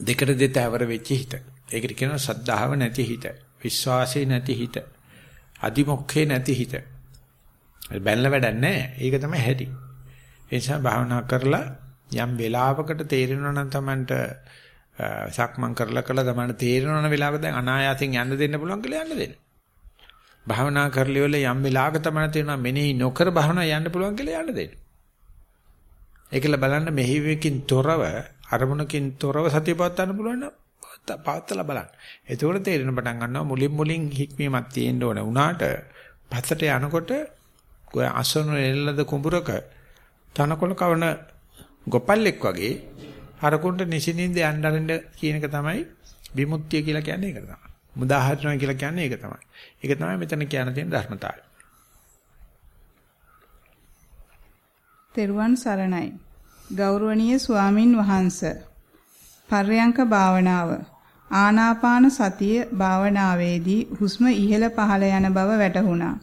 Speaker 1: දෙකට දෙතවර වෙච්ච හිත. ඒකට කියනවා සද්ධාව නැති හිත. විශ්වාසය නැති හිත. අදිමොක්ඛේ නැති හිත. බැලන වැඩක් නැහැ. ඒක තමයි හැටි. ඒ නිසා භාවනා කරලා යම් වෙලාවකට තේරෙනවා නම් Tamanට සක්මන් කරලා කළා තමයි තේරෙනවන වෙලාවක දැන් අනායාසයෙන් යන්න දෙන්න පුළුවන් කියලා යන්න දෙන්න. භාවනා කරලා ඉවල යම් වෙලාවක තමයි තේරෙනවා මෙනෙහි නොකර භාවනා යන්න පුළුවන් කියලා යන්න දෙන්න. ඒකල බලන්න මෙහිවකින් තොරව අරමුණකින් තොරව සතිය පවත්වන්න පුළුවන් නම් පවත්ලා බලන්න. එතකොට තේරෙන පටන් ගන්නවා මුලින් මුලින් හික්මීමක් තියෙන්න ඕන. උනාට පස්සට යනකොට ඔය අසන එල්ලද කුඹරක තනකොළ කවන ගොපල්ලෙක් වගේ හරකුන්ට නිසින්ින්ද යන්න අරින්න කියන එක තමයි විමුක්තිය කියලා කියන්නේ ඒක තමයි. මුදාහරිනවා කියලා කියන්නේ ඒක තමයි. ඒක තමයි මෙතන කියන්න තියෙන ධර්මතාවය.
Speaker 2: තෙරුවන් සරණයි. ගෞරවනීය ස්වාමින් වහන්සේ. පර්යංක භාවනාව. ආනාපාන සතිය භාවනාවේදී හුස්ම ඉහළ පහළ යන බව වැටහුණා.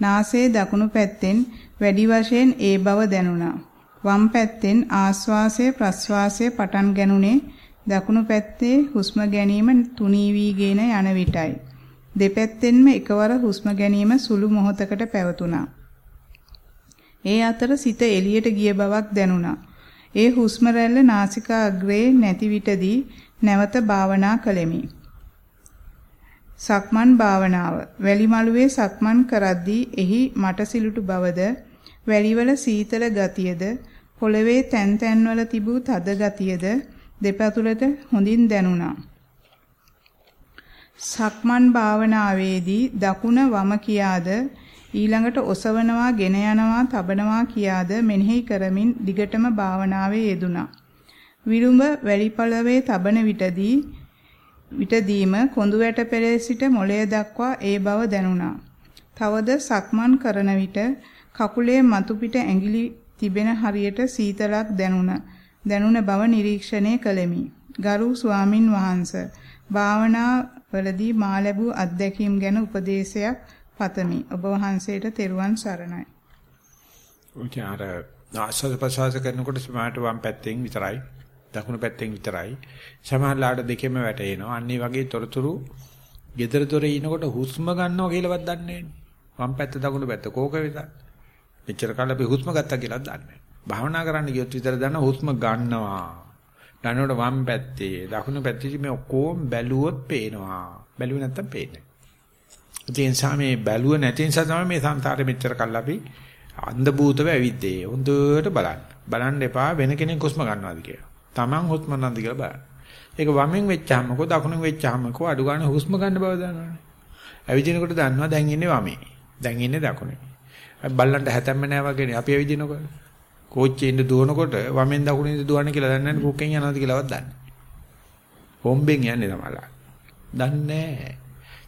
Speaker 2: නාසයේ දකුණු පැත්තෙන් වැඩි වශයෙන් ඒ බව දැනුණා. වම් පැත්තෙන් ආශ්වාසය ප්‍රශ්වාසය පටන් ගැනුනේ දකුණු පැත්තේ හුස්ම ගැනීම තුනී වීගෙන යන විටයි. දෙපැත්තෙන්ම එකවර හුස්ම ගැනීම සුළු මොහොතකට පැවතුණා. ඒ අතර සිත එළියට ගිය බවක් දැනුණා. ඒ හුස්ම රැල්ල නාසිකා අග්‍රේ නැති විටදී නැවත භාවනා කළෙමි. සක්මන් භාවනාව වැලිමලුවේ සක්මන් කරද්දී එහි මට සිලුටු බවද වැලිවල සීතල ගතියද පොළවේ තැන් තැන්වල තිබූ තද ගතියද දෙපතුලට හොඳින් දැනුණා. සක්මන් භාවනාවේදී දකුණ වම කියාද ඊළඟට ඔසවනවා ගෙන යනවා තබනවා කියාද මෙනෙහි කරමින් දිගටම භාවනාවේ යෙදුණා. විරුඹ වැලිපළවේ තබන විටදී විටදීම කොඳු වැට පෙරේ සිට මොළය දක්වා ඒ බව දැනුණා. තවද සක්මන් කරන විට කකුලේ මතු පිට ඇඟිලි තිබෙන හරියට සීතලක් දැනුණ දැනුණ බව නිරීක්ෂණය කළෙමි. ගරු ස්වාමින් වහන්සේ භාවනා වලදී මා ලැබූ අත්දැකීම් ගැන උපදේශයක් පතමි. ඔබ වහන්සේට තෙරුවන් සරණයි.
Speaker 1: ඔය අර ආස්වාද ප්‍රසවාස කරනකොට සමාහට වම් පැත්තෙන් විතරයි දකුණු පැත්තෙන් විතරයි සමහරලාට දෙකෙම වැටෙනවා. අන්න වගේ තොරතුරු gedara dore ඉනකොට හුස්ම ගන්නවා කියලාවත් දන්නේ නැහැ. වම් පැත්ත දකුණු පැත්ත කෝක වෙතත්. මෙච්චර කාලෙ අපි හුස්ම ගත්තා කියලා දන්නේ භාවනා කරන්න ගියොත් විතර දන්න හුස්ම ගන්නවා. ගන්නකොට වම් පැත්තේ දකුණු පැත්තේ මේ ඔක්කොම බැලුවොත් පේනවා. බැලුවේ නැත්තම් පේන්නේ නැහැ. ඒ නිසා මේ බැලුව නැති නිසා තමයි මේ සංසාරෙ මෙච්චර කල් අපි අන්ධ භූතව ඇවිද්දේ. හොඳට බලන්න. බලන්න එපා වෙන කෙනෙක් හුස්ම ගන්නවාද කියලා. Taman හුස්ම ගන්නවාද කියලා බලන්න. ඒක වමෙන් වෙච්චාමකෝ දකුණෙන් වෙච්චාමකෝ අඩු ගන්න හුස්ම ගන්න බව දන්නවනේ. ඇවිදිනකොට දන්නවා දැන් ඉන්නේ වමේ. දැන් ඉන්නේ දකුණේ. බල්ලන්ට හැතැම්ම නෑ වගේනේ අපි ඇවිදිනකොට. කෝච්චියේ ඉඳ දුවනකොට වමෙන් දකුණෙන් දුවන්නේ කියලා දන්නේ නැහැ පොකෙන් යනවාද කියලාවත් දන්නේ. හොම්බෙන් යන්නේ තමලා. දන්නේ නැහැ.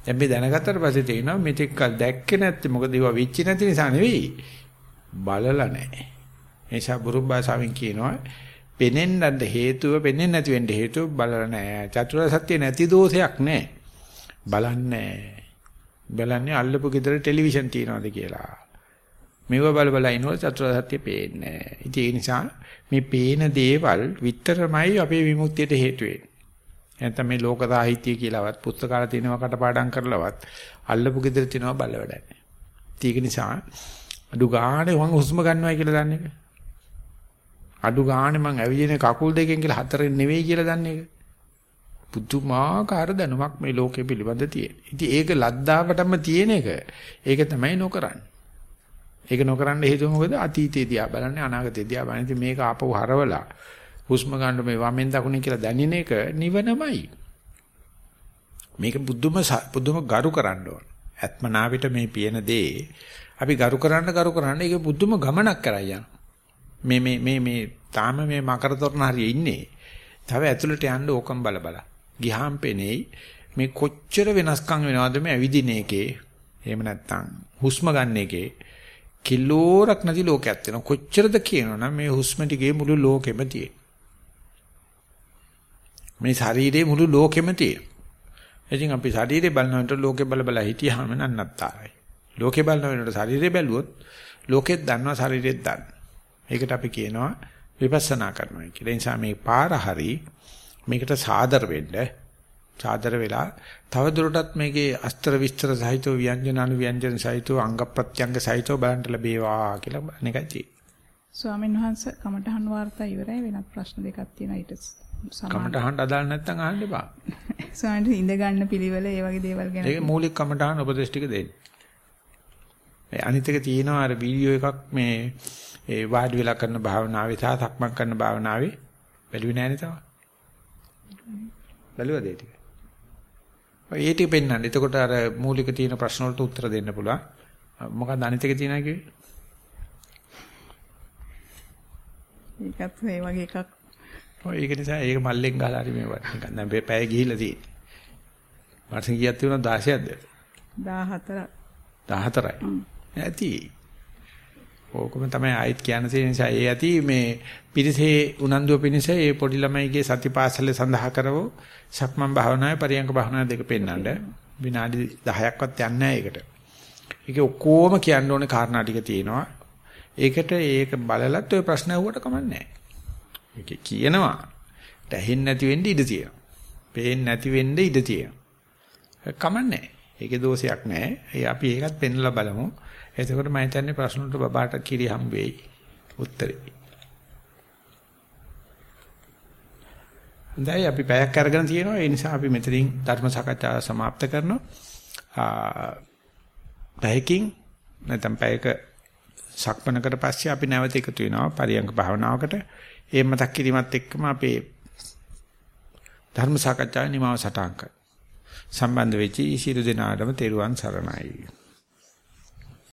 Speaker 1: දැන් මේ දැනගත්තට පස්සේ තේිනවා මෙතෙක් කල් දැක්කේ නැත්තේ මොකද ඒවා වෙච්චි නැති නිසා නෙවෙයි. බලලා නැහැ. ඒ නිසා බුරුම් භාෂාවෙන් කියනවා පෙනෙන්නට හේතුව පෙනෙන්නේ නැති වෙන්න හේතුව බලලා නැහැ. චතුරාර්ය සත්‍ය නැති දෝෂයක් නැහැ. බලන්නේ බලන්නේ අල්ලපු ගෙදර ටෙලිවිෂන් තියනවාද කියලා. මෙව බල බල ඉනවල චතුරාර්ය සත්‍ය පේන්නේ නැහැ. ඒ නිසා මේ පේන දේවල් විතරමයි අපේ විමුක්තියට හේතු වෙන්නේ. නැත්නම් මේ ලෝක සාහිත්‍ය කියලාවත් පුස්තකාල තියෙනවා කටපාඩම් කරලවත් අල්ලපු ගෙදර තියෙනවා බල වැඩ නැහැ. ඒක නිසා අඩු ගානේ මං හුස්ම ගන්නවා කියලා දන්නේ එක. අඩු ගානේ මං ඇවිදින කකුල් දෙකෙන් කියලා හතරෙන් නෙවෙයි කියලා දන්නේ එක. පුදුමාකාර දැනුමක් මේ ලෝකෙ පිළිබඳ තියෙන. ඉතින් ඒක ලද්දාවටම තියෙන එක. ඒක තමයි නොකරන්නේ. ඒක නොකරන්න හේතුව මොකද? අතීතේ දිහා බලන්නේ අනාගතේ දිහා බලන්නේ. ඉතින් මේක ආපහු හරවලා හුස්ම ගන්න මේ වමෙන් දකුණෙන් කියලා දැනෙන එක නිවනමයි. මේක බුදුම බුදුම ගරු කරන්න ඕන. ආත්මනාවිට මේ පියන දේ අපි ගරු කරන්න ගරු කරන්න ඒක බුදුම ගමනක් කරා යන. මේ මේ මේ මේ තාම මේ මකර තොරණ හරිය ඉන්නේ. තව ඇතුළට යන්න ඕකම් බල බල. ගිහාම් පෙනෙයි මේ කොච්චර වෙනස්කම් වෙනවද මේ ඇවිදින එකේ. එහෙම නැත්නම් හුස්ම ගන්න එකේ. කිලෝරක් නැති ලෝකයක් තියෙනවා. කොච්චරද කියනවනම් මේ හුස්ම ටිකේ මුළු ලෝකෙම තියෙන. මේ ශරීරයේ මුළු ලෝකෙම තියෙන. ඉතින් අපි ශරීරය බලනකොට ලෝකෙ බල බල හිටියාම නන්නත්තරයි. ලෝකෙ බලන වෙනකොට ශරීරය බැලුවොත් ලෝකෙත් දන්නවා ශරීරෙත් දන්න. ඒකට අපි කියනවා විපස්සනා කරනවා කියලා. ඒ නිසා මේ පාර හරි මේකට සාදර වෙන්න සාදර වෙලා තව දුරටත් මේකේ අස්තර විස්තර සහිතව ව්‍යංජන අනු ව්‍යංජන සහිතව අංග ප්‍රත්‍යංග සහිතව බලන්න ලැබේවා කියලා අනේකයි තියෙන්නේ.
Speaker 2: ස්වාමීන් වහන්සේ කමඨහන් වාර්තා ඉවරයි වෙනත් ප්‍රශ්න දෙකක් තියෙනවා ඊට
Speaker 1: සමාන. කමඨහන් අදාළ නැත්නම් අහන්න එපා.
Speaker 2: ස්වාමීන් ඉඳ ගන්න පිළිවෙල ඒ වගේ දේවල් ගැන.
Speaker 1: ඒක මූලික කමඨහන් උපදේශ ටික දෙන්න. මේ අනිත් එක තියෙනවා අර වීඩියෝ එකක් මේ ඒ වාඩි වෙලා කරන භාවනාවේ සහ සක්මන් කරන භාවනාවේ බැලුවේ නැහැ නේද? බැලුවද ඒ ටික? ඒ ටික පෙන්නන්න. එතකොට අර මූලික තියෙන ප්‍රශ්න වලට උත්තර දෙන්න පුළුවන්. මොකක්ද අනිත් එක තියෙනවා කිව්වේ?
Speaker 2: ඒකත් ඒ වගේ එකක්.
Speaker 1: ඔය ඒක නිසා ඒක මල්ලෙන් ගහලා හරි මේවා නිකන් දැන් පැය ගිහිල්ලා තියෙන්නේ. වර්ෂ කීයක් තියුණා 16ක්ද?
Speaker 2: 14ක්.
Speaker 1: 14යි. ඇති. ඕකම තමයි ආයිත් කියන්න තියෙන නිසා ඒ ඇති මේ පිරිසේ උනන්දුව පිණිස ඒ පොඩි ළමයිගේ සතිපාසලේ සඳහා කරවෝ සක්මන් භාවනාවේ පරියංග භාවනාව දෙක පෙන්නන්න විනාඩි 10ක්වත් යන්නේ නැහැ ඒකට. ඒකේ ඔක්කොම කියන්න ඕනේ කාරණා ටික තියෙනවා. ඒකට ඒක බලලත් ඔය ප්‍රශ්න අහුවට කමන්නේ නැහැ. ඒක කියනවා. ඇහෙන්නේ නැති වෙන්න ඉඩ තියෙනවා. පේන්නේ නැති වෙන්න ඉඩ තියෙනවා. කමන්නේ ඒකේ දෝෂයක් නැහැ. ඒ අපි ඒකත් පෙන්ලා බලමු. එතකොට මම හිතන්නේ ප්‍රශ්න වලට බබාට කිරි හම් වෙයි. උත්තරේ. හොඳයි අපි පැයක් අරගෙන තියෙනවා. ඒ නිසා අපි මෙතනින් ධර්ම සාකච්ඡාව સમાપ્ત කරනවා. පැයකින් නැත්නම් පැයක සක්මනකට පස්සේ අපි නැවත එකතු වෙනවා පරියංග භාවනාවකට. ඒ මතක් කිරීමත් එක්කම අපේ ධර්ම සාකච්ඡාවේ නිමාව සටහන් කරනවා. සම්බන්ධ වෙච්ච ඊශිරු දෙනාටම තෙරුවන් සරණයි.